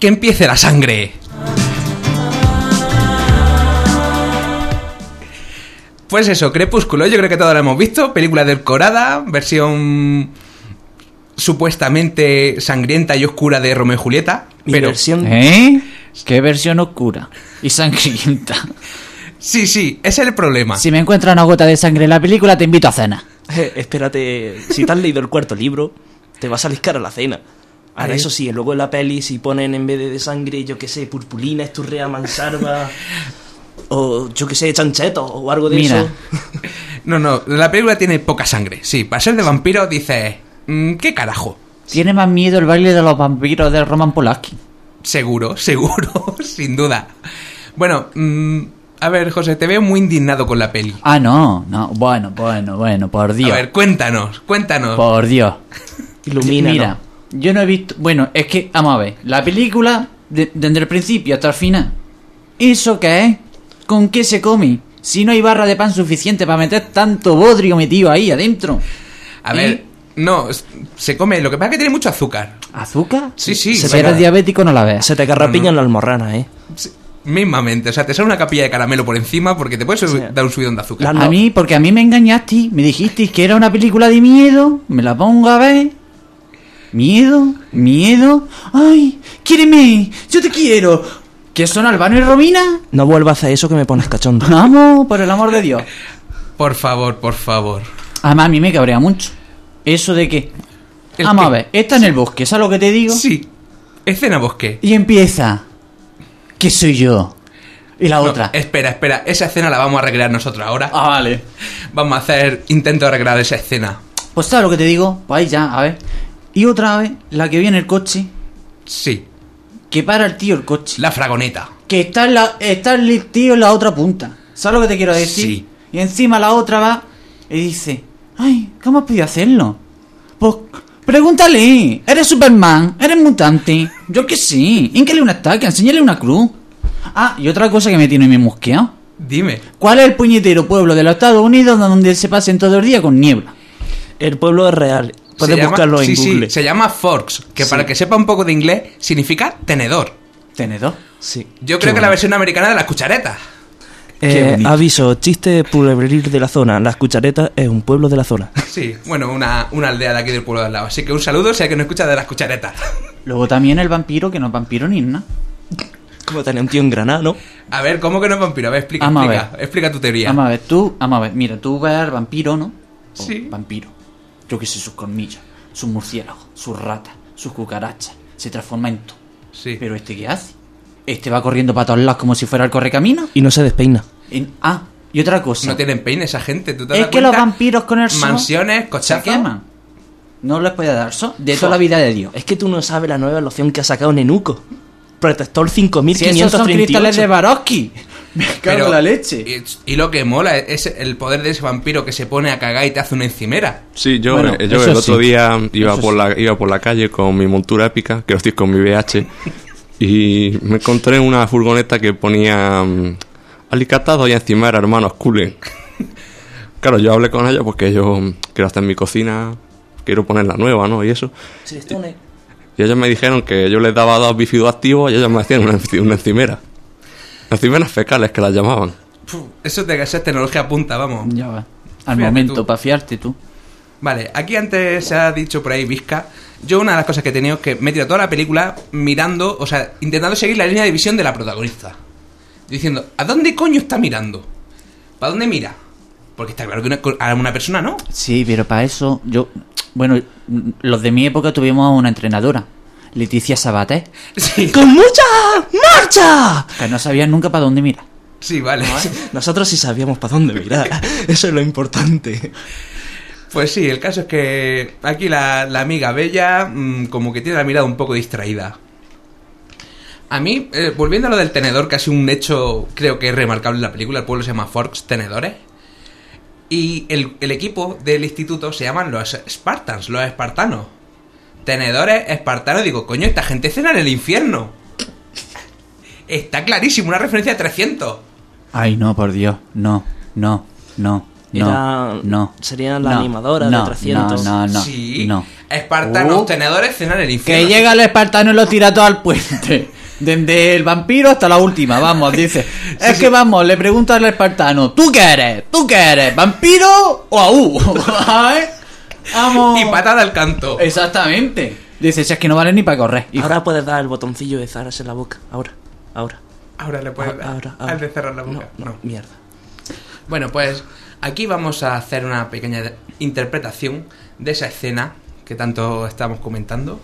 ¡Que empiece la sangre! Pues eso, Crepúsculo, yo creo que todos la hemos visto. Película decorada, versión supuestamente sangrienta y oscura de Romeo y Julieta. Pero versión ¿Eh? ¿Qué versión oscura? Y sangrienta. sí, sí, ese es el problema. Si me encuentro una gota de sangre en la película, te invito a cena. Eh, espérate, si te has leído el cuarto libro, te va a salir cara la cena. Ahora, eso sí, luego en la peli, si ponen en vez de, de sangre, yo qué sé, purpurina, esturrea, mansarva, o yo qué sé, chancheto, o algo de Mira. eso. No, no, la película tiene poca sangre. Sí, para ser de vampiro dices, mm, ¿qué carajo? Tiene más miedo el baile de los vampiros de Roman Polanski. Seguro, seguro, sin duda. Bueno, mm, a ver, José, te veo muy indignado con la peli. Ah, no, no. Bueno, bueno, bueno, por Dios. A ver, cuéntanos, cuéntanos. Por Dios. Ilumina. Mira, yo no he visto. Bueno, es que, vamos a ver. La película, de- desde el principio hasta el final. ¿Eso qué es? ¿Con qué se come? Si no hay barra de pan suficiente para meter tanto bodrio metido ahí adentro. A ver, no, s- se come, lo que pasa es que tiene mucho azúcar. ¿Azúcar? Sí, sí, Si se eres pega- diabético, no la veas. Se te carrapiña en la almorrana, ¿eh? sí, mismamente. O sea, te sale una capilla de caramelo por encima porque te puedes Sí. dar un subidón de azúcar. La- A no. mí, porque a mí me engañaste, me dijisteis que era una película de miedo, me la pongo a ver. Miedo, miedo. Ay, quiéreme, yo te quiero. ¿Qué son Albano y Romina? No vuelvas a hacer eso que me pones cachondo. Vamos, por el amor de Dios. Por favor, por favor. Además, a mí me cabrea mucho. Eso de que. ¿El Vamos qué? a ver, está en el bosque, ¿sabes lo que te digo? Sí. Escena bosque. Y empieza. ¿Qué soy yo? Y la No, otra. espera, espera. Esa escena la vamos a recrear nosotros ahora. Ah, vale. Vamos a hacer intento de recrear esa escena. Pues ¿sabes lo que te digo? Pues ahí ya, a ver. Y otra vez, la que viene el coche, Sí. Que para el tío el coche. La fragoneta. que está, en la, está el tío en la otra punta. ¿Sabes lo que te quiero decir? Sí. Y encima la otra va y dice, ay, ¿cómo has podido hacerlo? Pues pregúntale, eres Superman, eres mutante, yo que sí, híncale una estaca, enséñale una cruz. Ah, y otra cosa que me tiene mi mosqueado. Dime. ¿Cuál es el puñetero pueblo de los Estados Unidos donde se pasen todo el día con niebla? El pueblo es real. Puedes Se llama- buscarlo en sí, se llama Forks, que Sí. para el que sepa un poco de inglés significa tenedor. Tenedor. Sí. Yo Qué creo que la versión americana de las cucharetas. Eh, aviso, chiste puebleril de la zona. Las cucharetas es un pueblo de la zona. Sí, bueno, una, una aldea de aquí del pueblo de al lado. Así que un saludo si hay que no escucha de las cucharetas. Luego también el vampiro, que no es vampiro ni nada. Como tener un tío en Granada, ¿no? A ver, ¿cómo que no es vampiro? A ver, explica, a explica, explica tu teoría. Vamos a ver, tú, vamos a ver, mira, tú ves al vampiro, ¿no? O Sí. Vampiro. Yo que sé, sus colmillos, sus murciélagos, sus ratas, sus cucarachas. Se transforma en todo. Sí. Pero este, ¿qué hace? Este va corriendo para todos lados como si fuera el correcamino. Y no se despeina. En- ah, y otra cosa. No tienen peine esa gente, ¿tú te es das que los cuenta? vampiros con el sol Mansiones, se cochazos. queman. No les puede dar sol de toda la vida de Dios. Es que tú no sabes la nueva loción que ha sacado Nenuco. Protector Si esos son 5538. cristales de Barovsky. Me cago Pero- en la leche. Y, y lo que mola es el poder de ese vampiro que se pone a cagar y te hace una encimera. Sí, yo, Bueno, eh, yo el otro sí. día iba Eso por, sí. la, iba por la calle con mi montura épica, que lo estoy con mi VH, y me encontré una furgoneta que ponía mm, Alicatado y encima era hermanos Cullen. claro, yo hablé con ellos porque yo quiero hacer mi cocina, quiero poner la nueva, ¿no? Y eso. Es- Y ellos me dijeron que yo les daba dos bifidobactivos y ellos me hacían una encimera. Encimeras fecales que las llamaban. Puf, Eso de que sea tecnología punta, vamos. Ya va. Al Fíjate momento, tú. para fiarte tú. Vale, aquí antes se ha dicho por ahí Vizca. Yo una de las cosas que he tenido es que me he tirado toda la película mirando, o sea, intentando seguir la línea de visión de la protagonista. Diciendo, ¿a dónde coño está mirando? ¿Para dónde mira? Porque está claro que una, a una persona no. Sí, pero para eso yo... Bueno, los de mi época tuvimos una entrenadora, Leticia Sabaté, Sí, ¡Con mucha marcha! que no sabía nunca para dónde mira. sí, vale. Nosotros sí sabíamos para dónde mirar. Eso es lo importante. Pues sí, el caso es que aquí la, la amiga Bella mm, como que tiene la mirada un poco distraída. A mí, eh, volviendo a lo del tenedor, casi un hecho creo que es remarcable en la película, el pueblo se llama Forks Tenedores. Y el, el equipo del instituto se llaman los Spartans, los espartanos. Tenedores espartanos, digo, coño, esta gente cena en el infierno. Está clarísimo, una referencia a 300. Ay, no, por Dios, no, no, no, no, Era- no. sería la no, animadora de no, 300. No, no, no, sí, no. espartanos, Uh. tenedores cenan en el infierno. Que llega el espartano y lo tira todo al puente. Desde el vampiro hasta la última, vamos, dice. es que vamos, le pregunta al espartano, ¿tú qué eres? ¿Tú qué eres? ¿Vampiro o aú? Vamos. Y patada al canto. Exactamente. Dice, si es que no vale ni para correr. hijo. Ahora puedes dar el botoncillo de Zaras en la boca. Ahora, ahora. Ahora le puedes ahora, ahora, ahora. al de cerrar la boca. No, no, mierda. Bueno, pues aquí vamos a hacer una pequeña interpretación de esa escena que tanto estamos comentando.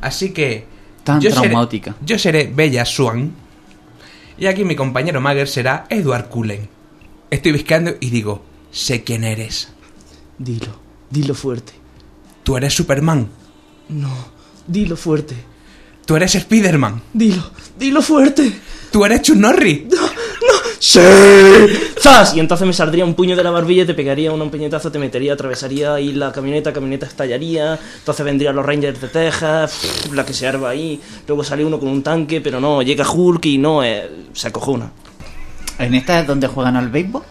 Así que. Mm. Tan seré- traumática. yo seré Bella Swan. Y aquí mi compañero Mager será Edward Cullen. Estoy visqueando y digo: Sé quién eres. Dilo, dilo fuerte. Tú eres Superman. No, dilo fuerte. Tú eres Spiderman. Dilo, dilo fuerte. Tú eres Chuck Norris. ¡Sí! ¡Zas! Y entonces me saldría un puño de la barbilla y te pegaría un puñetazo, te metería, atravesaría ahí la camioneta, camioneta estallaría, entonces vendrían los Rangers de Texas, pff, la que se arba ahí, luego sale uno con un tanque, pero no, llega Hulk y no, eh, se acojona. ¿En esta es donde juegan al béisbol?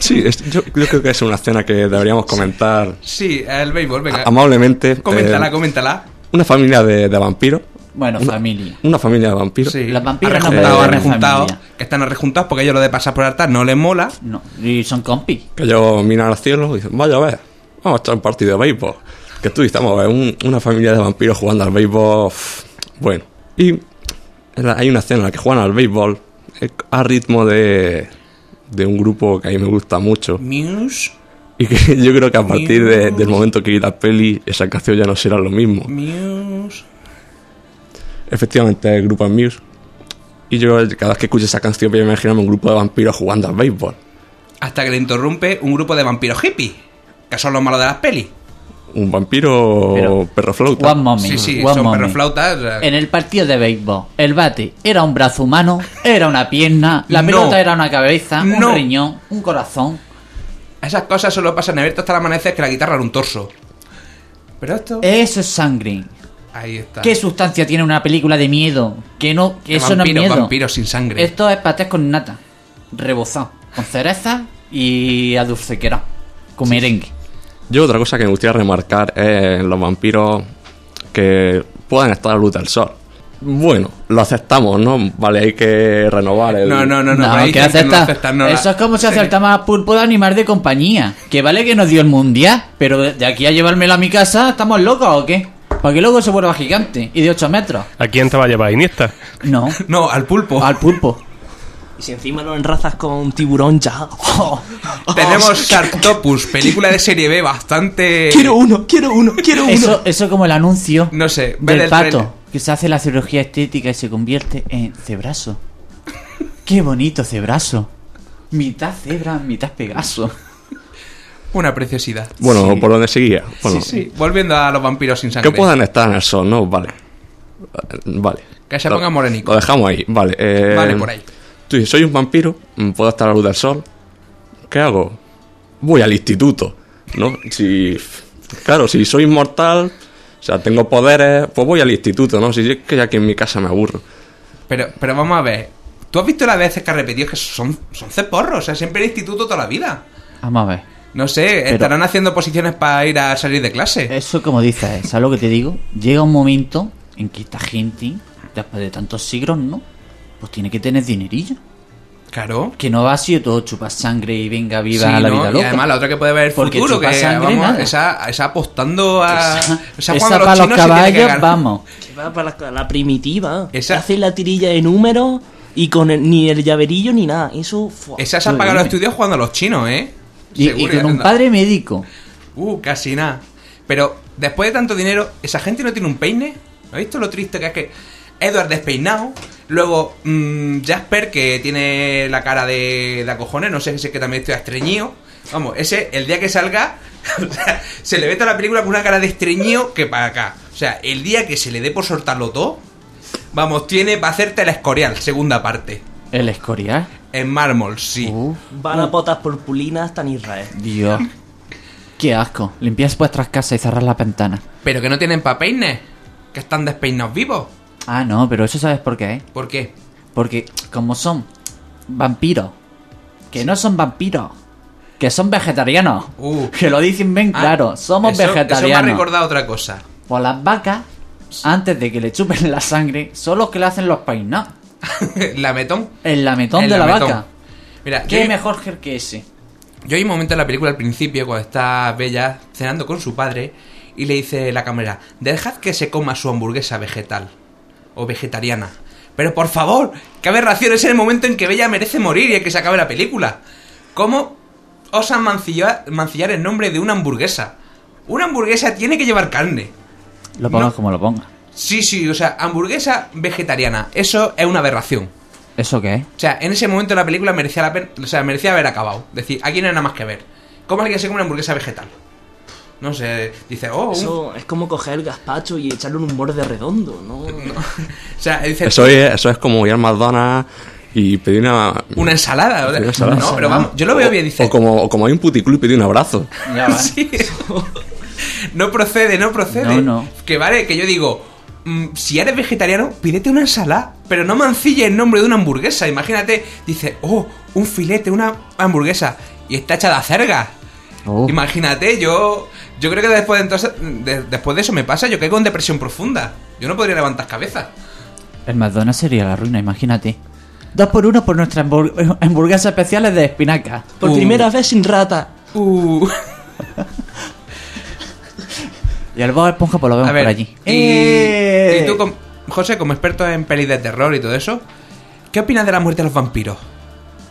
Sí, es- yo, yo creo que es una escena que deberíamos comentar Sí, el béisbol, venga. amablemente. Coméntala, Eh, coméntala. Una familia de, de vampiros. Bueno, Una- familia. Una familia de vampiros. Sí. Los vampiros no arrejuntado. Que están arrejuntados porque ellos lo de pasar por altar no les mola. No, y son compis. Que ellos miran al cielo y dicen, vaya a ver, vamos a echar un partido de béisbol. Que tú dices, vamos a ver, un- una familia de vampiros jugando al béisbol. Bueno. Y hay una escena en la que juegan al béisbol a ritmo de, de un grupo que a mí me gusta mucho. Muse, Y que yo creo que a partir de- del momento que vi la peli, esa canción ya no será lo mismo. Muse. Efectivamente, el grupo es Muse. Y yo cada vez que escucho esa canción voy a imaginarme un grupo de vampiros jugando al béisbol. Hasta que le interrumpe un grupo de vampiros hippies. Que son los malos de las pelis. Un vampiro Pero- perro flauta. One moment. Sí, sí, one son moment. perroflautas. En el partido de béisbol, el bate era un brazo humano, era una pierna, la No. pelota era una cabeza, un riñón, un corazón. Esas cosas solo pasan en ver hasta el amanecer que la guitarra era un torso. Pero esto. Eso es sangre. Ahí está. ¿Qué sustancia tiene una película de miedo? Que no, que eso no es miedo. vampiros sin sangre. Esto es patés con nata, rebozado, con cereza y a dulcequera, con merengue. Yo otra cosa que me gustaría remarcar es los vampiros que puedan estar a la luz del sol. Bueno, lo aceptamos, ¿no? Vale, hay que renovar el... No, no, no, no. No, que dicen que no acepta. la- Eso es como si aceptamos a pulpo de animal de compañía. Que vale que nos dio el mundial, pero de de aquí a llevármelo a mi casa, ¿estamos locos o qué? Para que luego se vuelva gigante y de 8 metros. ¿A quién te va a llevar Iniesta? No, No, al pulpo. al pulpo. Y si encima lo enrazas con tiburón ya. Tenemos Cartopus, película de serie B bastante. Quiero uno, quiero uno, quiero uno. Eso, eso como el anuncio No sé, del el pato, trailer. que se hace la cirugía estética y se convierte en cebraso. Qué bonito cebraso. Mitad cebra, mitad pegaso. Una preciosidad. Bueno, Sí. por donde seguía. Bueno, sí, sí. Volviendo a los vampiros sin Que sangre. puedan estar en el sol, ¿no? Vale. Vale. Que se Lo- pongan morenicos. Lo dejamos ahí, vale. eh, Vale, por ahí. Tú dices, soy un vampiro, mm, puedo estar a la luz del sol. ¿Qué hago? Voy al instituto, ¿no? Si... Claro, si soy inmortal, o sea, tengo poderes, pues voy al instituto, ¿no? Si es que aquí en mi casa me aburro. Pero, pero vamos a ver. ¿Tú has visto las veces que ha repetido que son, son ceporros? O sea, siempre en instituto toda la vida. Vamos a ver. No sé, estarán haciendo posiciones para ir a salir de clase. Eso como dices, ¿sabes lo que te digo? Llega un momento en que esta gente, después de tantos siglos, ¿no? Pues tiene que tener dinerillo. Claro. Que no va a ser todo chupar sangre y venga viva Sí, la ¿no? vida Y loca. además la otra que puede ver el Porque futuro, que sangre, vamos, nada. esa, esa apostando a... Esa, esa a para los que caballos, vamos. Que va para la, la primitiva. Esa- Hace la tirilla de números y con el- ni el llaverillo ni nada. Eso. fue Esa se ha pagado los estudios jugando a los chinos, ¿eh? Y, con un padre médico. Uh, casi nada. Pero después de tanto dinero, esa gente no tiene un peine. ¿Has visto lo triste que es que Edward despeinado? Luego mm, Jasper, que tiene la cara de, de acojones, no sé si es que también estoy estreñido. Vamos, ese, el día que salga, o sea, se le ve toda la película con una cara de estreñido que para acá. O sea, el día que se le dé por soltarlo todo, vamos, tiene para hacerte la escorial, segunda parte. El escorial. En mármol, sí. Uh, Van a potas purpulinas hasta en Israel. Dios. Qué asco. Limpias vuestras casas y cerrar las ventanas. Pero que no tienen pa' peines, que están despeinados vivos. Ah, no, pero eso sabes por qué, ¿eh? ¿Por qué? Porque como son vampiros, que no son vampiros, que son vegetarianos, Uh. que lo dicen bien Ah, claro, somos eso- Eso me ha vegetarianos. recordado otra cosa. Pues las vacas, antes de que le chupen la sangre, son los que le hacen los peinados. la metón. El lametón El de la lametón. vaca. Mira, ¿Qué yo, mejor gel que ese? yo hay un momento en la película al principio cuando está Bella cenando con su padre y le dice la cámara, dejad que se coma su hamburguesa vegetal o vegetariana. Pero por favor, qué aberración es el momento en que Bella merece morir y en que se acabe la película. ¿Cómo osan mancillar, mancillar el nombre de una hamburguesa? Una hamburguesa tiene que llevar carne. Lo pongas No. como lo pongas. Sí, sí, o sea, hamburguesa vegetariana. Eso es una aberración. ¿Eso qué es? O sea, en ese momento la película merecía la pena, o sea, merecía haber acabado. Es decir, aquí no hay nada más que ver. ¿Cómo alguien se come una hamburguesa vegetal? No sé, dice, oh, un- Eso es como coger el gazpacho y echarle en un borde redondo, ¿no? o sea, dice, Eso es, eso es como ir al McDonald's y pedir una... una ensalada. o sea, Una ensalada. No, pero vamos, yo lo veo bien, dice. O como, o como hay un puticlub y pedir un abrazo. Ya va. Sí. no procede, no procede. No, no. Que vale, que yo digo, si eres vegetariano, pídete una ensalada, pero no mancille el nombre de una hamburguesa. Imagínate, dice, oh, un filete, una hamburguesa, y está hecha de acergas. Oh. Imagínate, yo yo creo que después de entonces de- después de eso me pasa, yo caigo en depresión profunda. Yo no podría levantar cabeza. El McDonald's sería la ruina, imagínate. Dos por uno por nuestras hambur- hamburguesas especiales de espinaca. Por Uh. primera vez sin rata. Uh. Y el Bob Esponja pues lo vemos A ver, por allí. y, ¡Eh! y tú, com- José, como experto en pelis de terror y todo eso, ¿qué opinas de la muerte de los vampiros?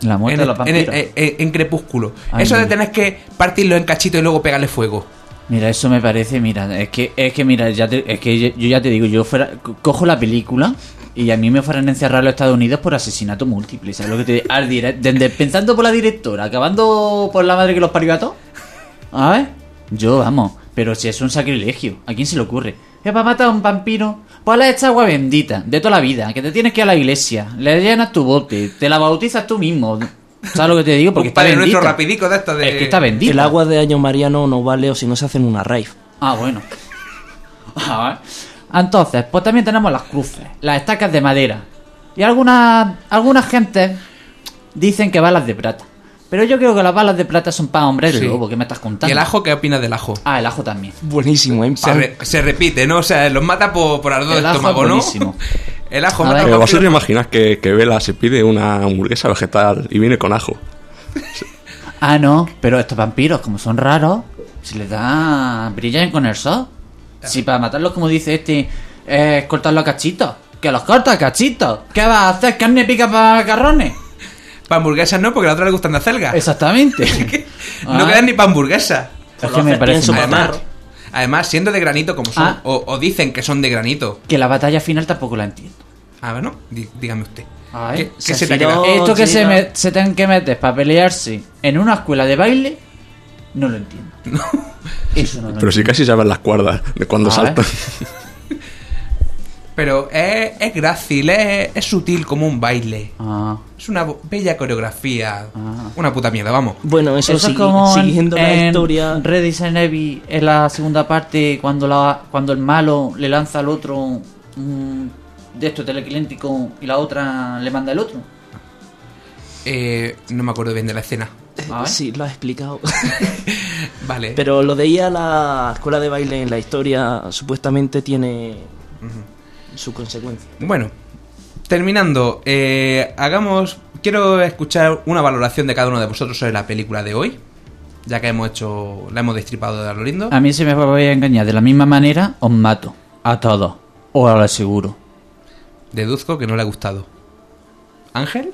La muerte en, de los en- vampiros. en- en- en Crepúsculo. Ay, eso de mira. tener que partirlo en cachitos y luego pegarle fuego. Mira, eso me parece, mira, es que, es que mira, ya te- es que yo, yo ya te digo, yo fuera, co- cojo la película y a mí me fueran a encerrar a los Estados Unidos por asesinato múltiple, ¿sabes lo que te digo? Al desde pensando por la directora, acabando por la madre que los parió a todos. A ver, yo vamos, pero si es un sacrilegio, ¿a quién se le ocurre? Que para matar a un vampiro, pues le echas agua bendita, de toda la vida, que te tienes que ir a la iglesia, le llenas tu bote, te la bautizas tú mismo. ¿Sabes lo que te digo? Porque está nuestro bendita. rapidico de esto de... Es que está bendita. El agua de año mariano no vale o si no se hacen una rave. Ah, bueno. A ver. Entonces, pues también tenemos las cruces, las estacas de madera. Y algunas, algunas gentes dicen que balas de plata. Pero yo creo que las balas de plata son para hombres Sí. lobo, ¿qué me estás ¿Y contando? el ajo qué opinas del ajo? Ah, el ajo también. Buenísimo, ¿eh? Se, re- se repite, ¿no? O sea, los mata por, por ardor El de ajo es estómago, ¿no? buenísimo. El ajo A mata ver. Vosotros imagináis que, que Vela se pide una hamburguesa vegetal y viene con ajo. Ah, no, pero estos vampiros, como son raros, se les da. brillan con el sol. Si para matarlos, como dice este, es cortarlos a cachitos. Que los corta a cachitos. ¿Qué vas a hacer? ¿Carne pica para carrones? Para hamburguesas no, porque a la otra le gustan de acelga. Exactamente. No Ah. quedan ni para hamburguesas. Es que me parece. Además, además, siendo de granito como son, Ah. o, o dicen que son de granito. Que la batalla final tampoco la entiendo. A ver, ¿no? Dí- dígame usted. A ver, ¿Qué, qué se te ha Sephiroth. quedado? Oh, Esto que se, me- se tienen que meter para pelearse en una escuela de baile, no lo entiendo. Eso no lo Pero sí entiendo. casi sabes las cuerdas de cuando ver. Pero es, es grácil, es, es sutil como un baile. Ah. Es una bo- bella coreografía. Ah. Una puta mierda, vamos. Bueno, eso, Eso es como en- siguiendo la en historia. Resident Evil en la segunda parte cuando la cuando el malo le lanza al otro un de esto telequinético y la otra le manda el otro. Eh, no me acuerdo bien de la escena. Sí, lo has explicado. Vale. Pero lo de ir a la escuela de baile en la historia supuestamente tiene su consecuencia. Bueno, terminando, eh, hagamos. Quiero escuchar una valoración de cada uno de vosotros sobre la película de hoy. Ya que hemos hecho. La hemos destripado de a lo lindo. A mí se me voy a engañar. De la misma manera, os mato. A todos. Os lo aseguro. Deduzco que no le ha gustado. ¿Ángel?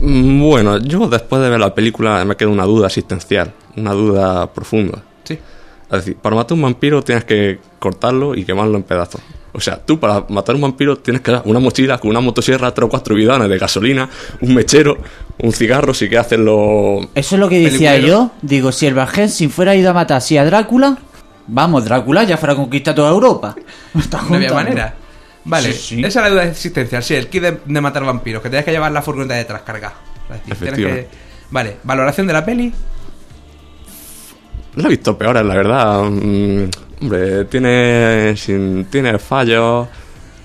Mm, Bueno, yo después de ver la película me queda una duda existencial, una duda profunda. Sí. Es decir, para matar un vampiro tienes que cortarlo y quemarlo en pedazos. O sea, tú para matar un vampiro tienes que dar una mochila con una motosierra, tres o cuatro bidones de gasolina, un mechero, un cigarro, si que hacerlo... Eso es lo que decía yo. Digo, si el Bajén si fuera ido a matar así a Drácula, vamos, Drácula ya fuera a conquistar toda Europa. No había manera. Vale, Sí, sí. esa es la duda existencial. Sí, el kit de, de matar vampiros, que tienes que llevar la furgoneta detrás Efectivamente. que- Vale, valoración de la peli. Lo he visto peores, la verdad. Mm, hombre, tiene, sin, tiene fallos...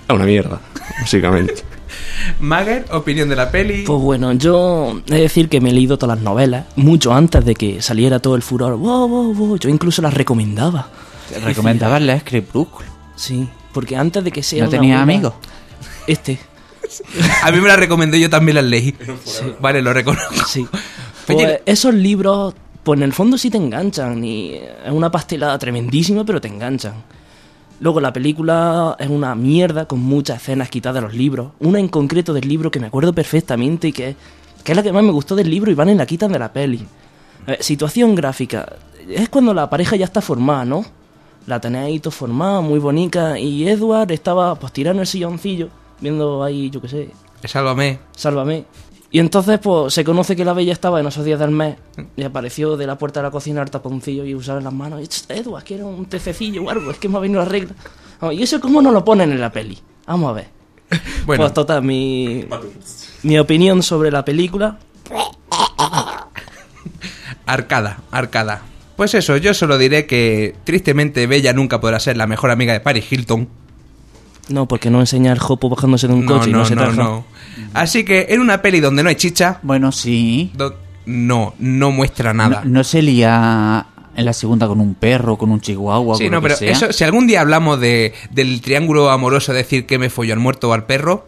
Es una mierda, básicamente. Mager, opinión de la peli. Pues bueno, yo he de decir que me he leído todas las novelas mucho antes de que saliera todo el furor. Wow, wow, wow. Yo incluso las recomendaba. Te recomendaba leer Crepúsculo. Sí, porque antes de que sea ¿No tenía amigos? Este, A mí me la recomendé, yo también las leí. Vale, lo reconozco. sí. Oye, Pues esos libros, pues en el fondo sí te enganchan. Y es una pastelada tremendísima, pero te enganchan. Luego la película es una mierda con muchas escenas quitadas de los libros. Una en concreto del libro que me acuerdo perfectamente y que, que es la que más me gustó del libro y van y la quitan de la peli. Eh, situación gráfica. Es cuando la pareja ya está formada, ¿no? La tenéis ahí todo formada, muy bonita. Y Edward estaba pues tirando el silloncillo, viendo ahí, yo qué sé, Sálvame. sálvame. Y entonces, pues, se conoce que la bella estaba en esos días del mes y apareció de la puerta de la cocina el taponcillo y usaba en las manos. "Ch, Edward, quiero un tececillo o algo, es que me ha venido la regla. Vamos, y eso, ¿cómo no lo ponen en la peli? Vamos a ver. Bueno, Pues, total, mi, mi opinión sobre la película. arcada, arcada. Pues eso, yo solo diré que tristemente Bella nunca podrá ser la mejor amiga de Paris Hilton. No, porque no enseña el jopo bajándose de un No, coche y no, no, se no, traja. no. Así que en una peli donde no hay chicha, Bueno, sí. do- no, no muestra nada. No, no se lía en la segunda con un perro, con un chihuahua, Sí, con no, lo que pero sea. eso, si algún día hablamos de, del triángulo amoroso, decir que me follo al muerto o al perro.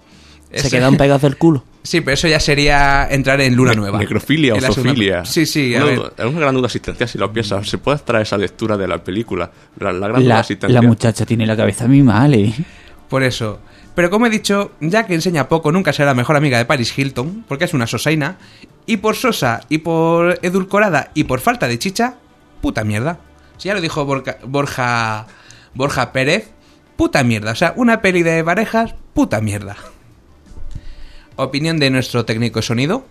Se ese- quedan pegados del culo. Sí, pero eso ya sería entrar en luna nueva. Necrofilia o En la segunda- zoofilia. Sí, sí, a Una ver. duda- Es una gran duda existencial si lo piensas. ¿Se puede extraer esa lectura de la película? La, la gran duda La, existencial. la muchacha tiene la cabeza muy mal, ¿eh? Por eso. Pero como he dicho, ya que enseña poco, nunca será la mejor amiga de Paris Hilton, porque es una sosaina. Y por sosa, y por edulcorada, y por falta de chicha, puta mierda. Si ya lo dijo Borca- Borja, Borja Pérez, puta mierda. O sea, una peli de parejas, puta mierda. Opinión de nuestro técnico de sonido.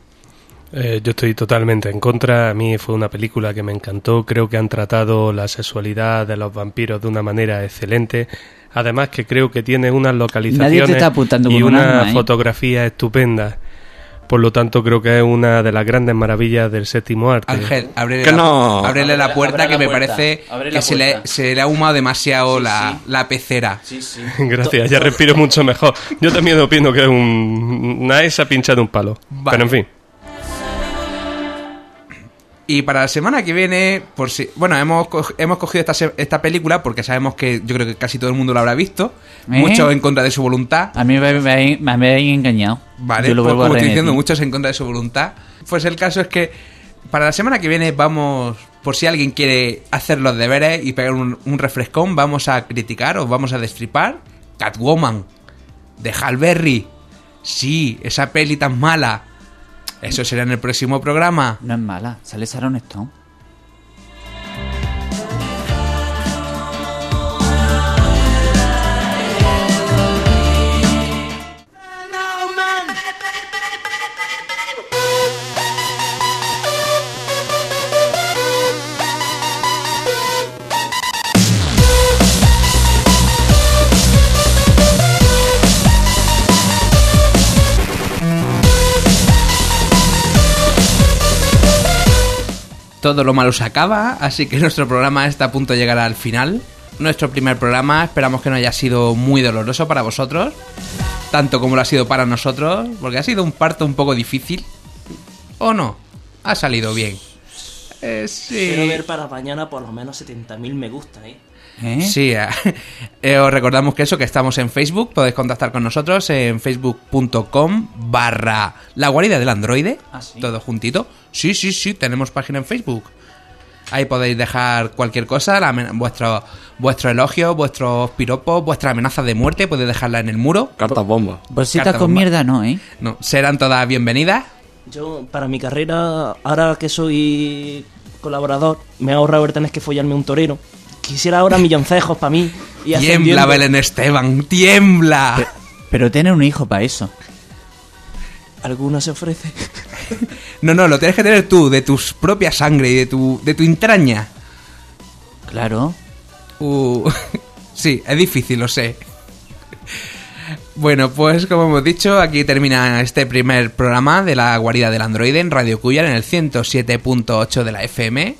Eh, yo estoy totalmente en contra. A mí fue una película que me encantó. Creo que han tratado la sexualidad de los vampiros de una manera excelente. Además que creo que tiene unas localizaciones está y una arma, ¿eh? fotografía estupenda. Por lo tanto, creo que es una de las grandes maravillas del séptimo arte. Ángel, ábrele, la, no. ábrele la puerta abre que la me parece Abre que se le, puerta. se le ha ahumado demasiado Sí, la, sí. la pecera. Sí, sí. Gracias, ya respiro mucho mejor. Yo también opino que es un, una esa pincha de un palo. Vale. Pero en fin. Y para la semana que viene, por si. Bueno, hemos, hemos cogido esta, esta película porque sabemos que yo creo que casi todo el mundo lo habrá visto. ¿Eh? Muchos en contra de su voluntad. A mí me, me, me habéis engañado. Vale, Yo lo pues como estoy diciendo, muchos en contra de su voluntad. Pues el caso es que para la semana que viene vamos, por si alguien quiere hacer los deberes y pegar un, un refrescón, vamos a criticar o vamos a destripar Catwoman de Hal Berry. Sí, esa peli tan mala. Eso será en el próximo programa. No es mala, sale Sharon Stone. Todo lo malo se acaba, así que nuestro programa está a punto de llegar al final. Nuestro primer programa, esperamos que no haya sido muy doloroso para vosotros, tanto como lo ha sido para nosotros, porque ha sido un parto un poco difícil. ¿O no? Ha salido bien. Eh, sí. Quiero ver para mañana por lo menos 70.000 me gusta, ¿eh? ¿Eh? Sí, eh, eh, os recordamos que eso, que estamos en Facebook, podéis contactar con nosotros en facebook.com barra la guarida del androide, Ah, ¿sí? todo juntito. Sí, sí, sí, tenemos página en Facebook. Ahí podéis dejar cualquier cosa, la amen- vuestro, vuestro elogio, vuestros piropos, vuestra amenaza de muerte, podéis dejarla en el muro. Cartas bomba. Bolsitas Carta con bomba. mierda no, ¿eh? No, serán todas bienvenidas. Yo, para mi carrera, ahora que soy colaborador, me he ahorrado tener que follarme un torero. Quisiera ahora milloncejos para mí. Y Tiembla. Belén Esteban, tiembla. Pero tener un hijo para eso. ¿Alguna se ofrece? No, no, lo tienes que tener tú, de tus propia sangre y de tu, de tu entraña. Claro. Uh, sí, es difícil, lo sé. Bueno, pues como hemos dicho, aquí termina este primer programa de la guarida del androide en Radio Cuyar en el 107.8 de la FM.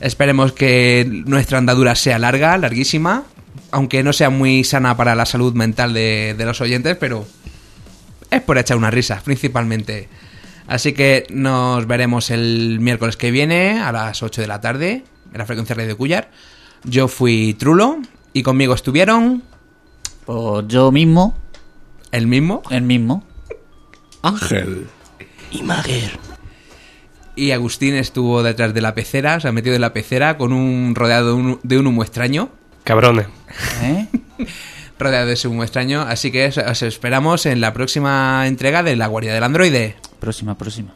Esperemos que nuestra andadura sea larga, larguísima, aunque no sea muy sana para la salud mental de, de los oyentes, pero es por echar unas risas, principalmente. Así que nos veremos el miércoles que viene a las 8 de la tarde en la frecuencia Radio Cuyar. Yo fui Trulo y conmigo estuvieron Pues yo mismo, el mismo el mismo. Ángel. Y Maguer. Y Agustín estuvo detrás de la pecera, se ha metido en la pecera con un rodeado de un, de un humo extraño. Cabrones. ¿Eh? Rodeado de ese humo extraño. Así que os- os esperamos en la próxima entrega de La Guardia del Androide. Próxima, próxima.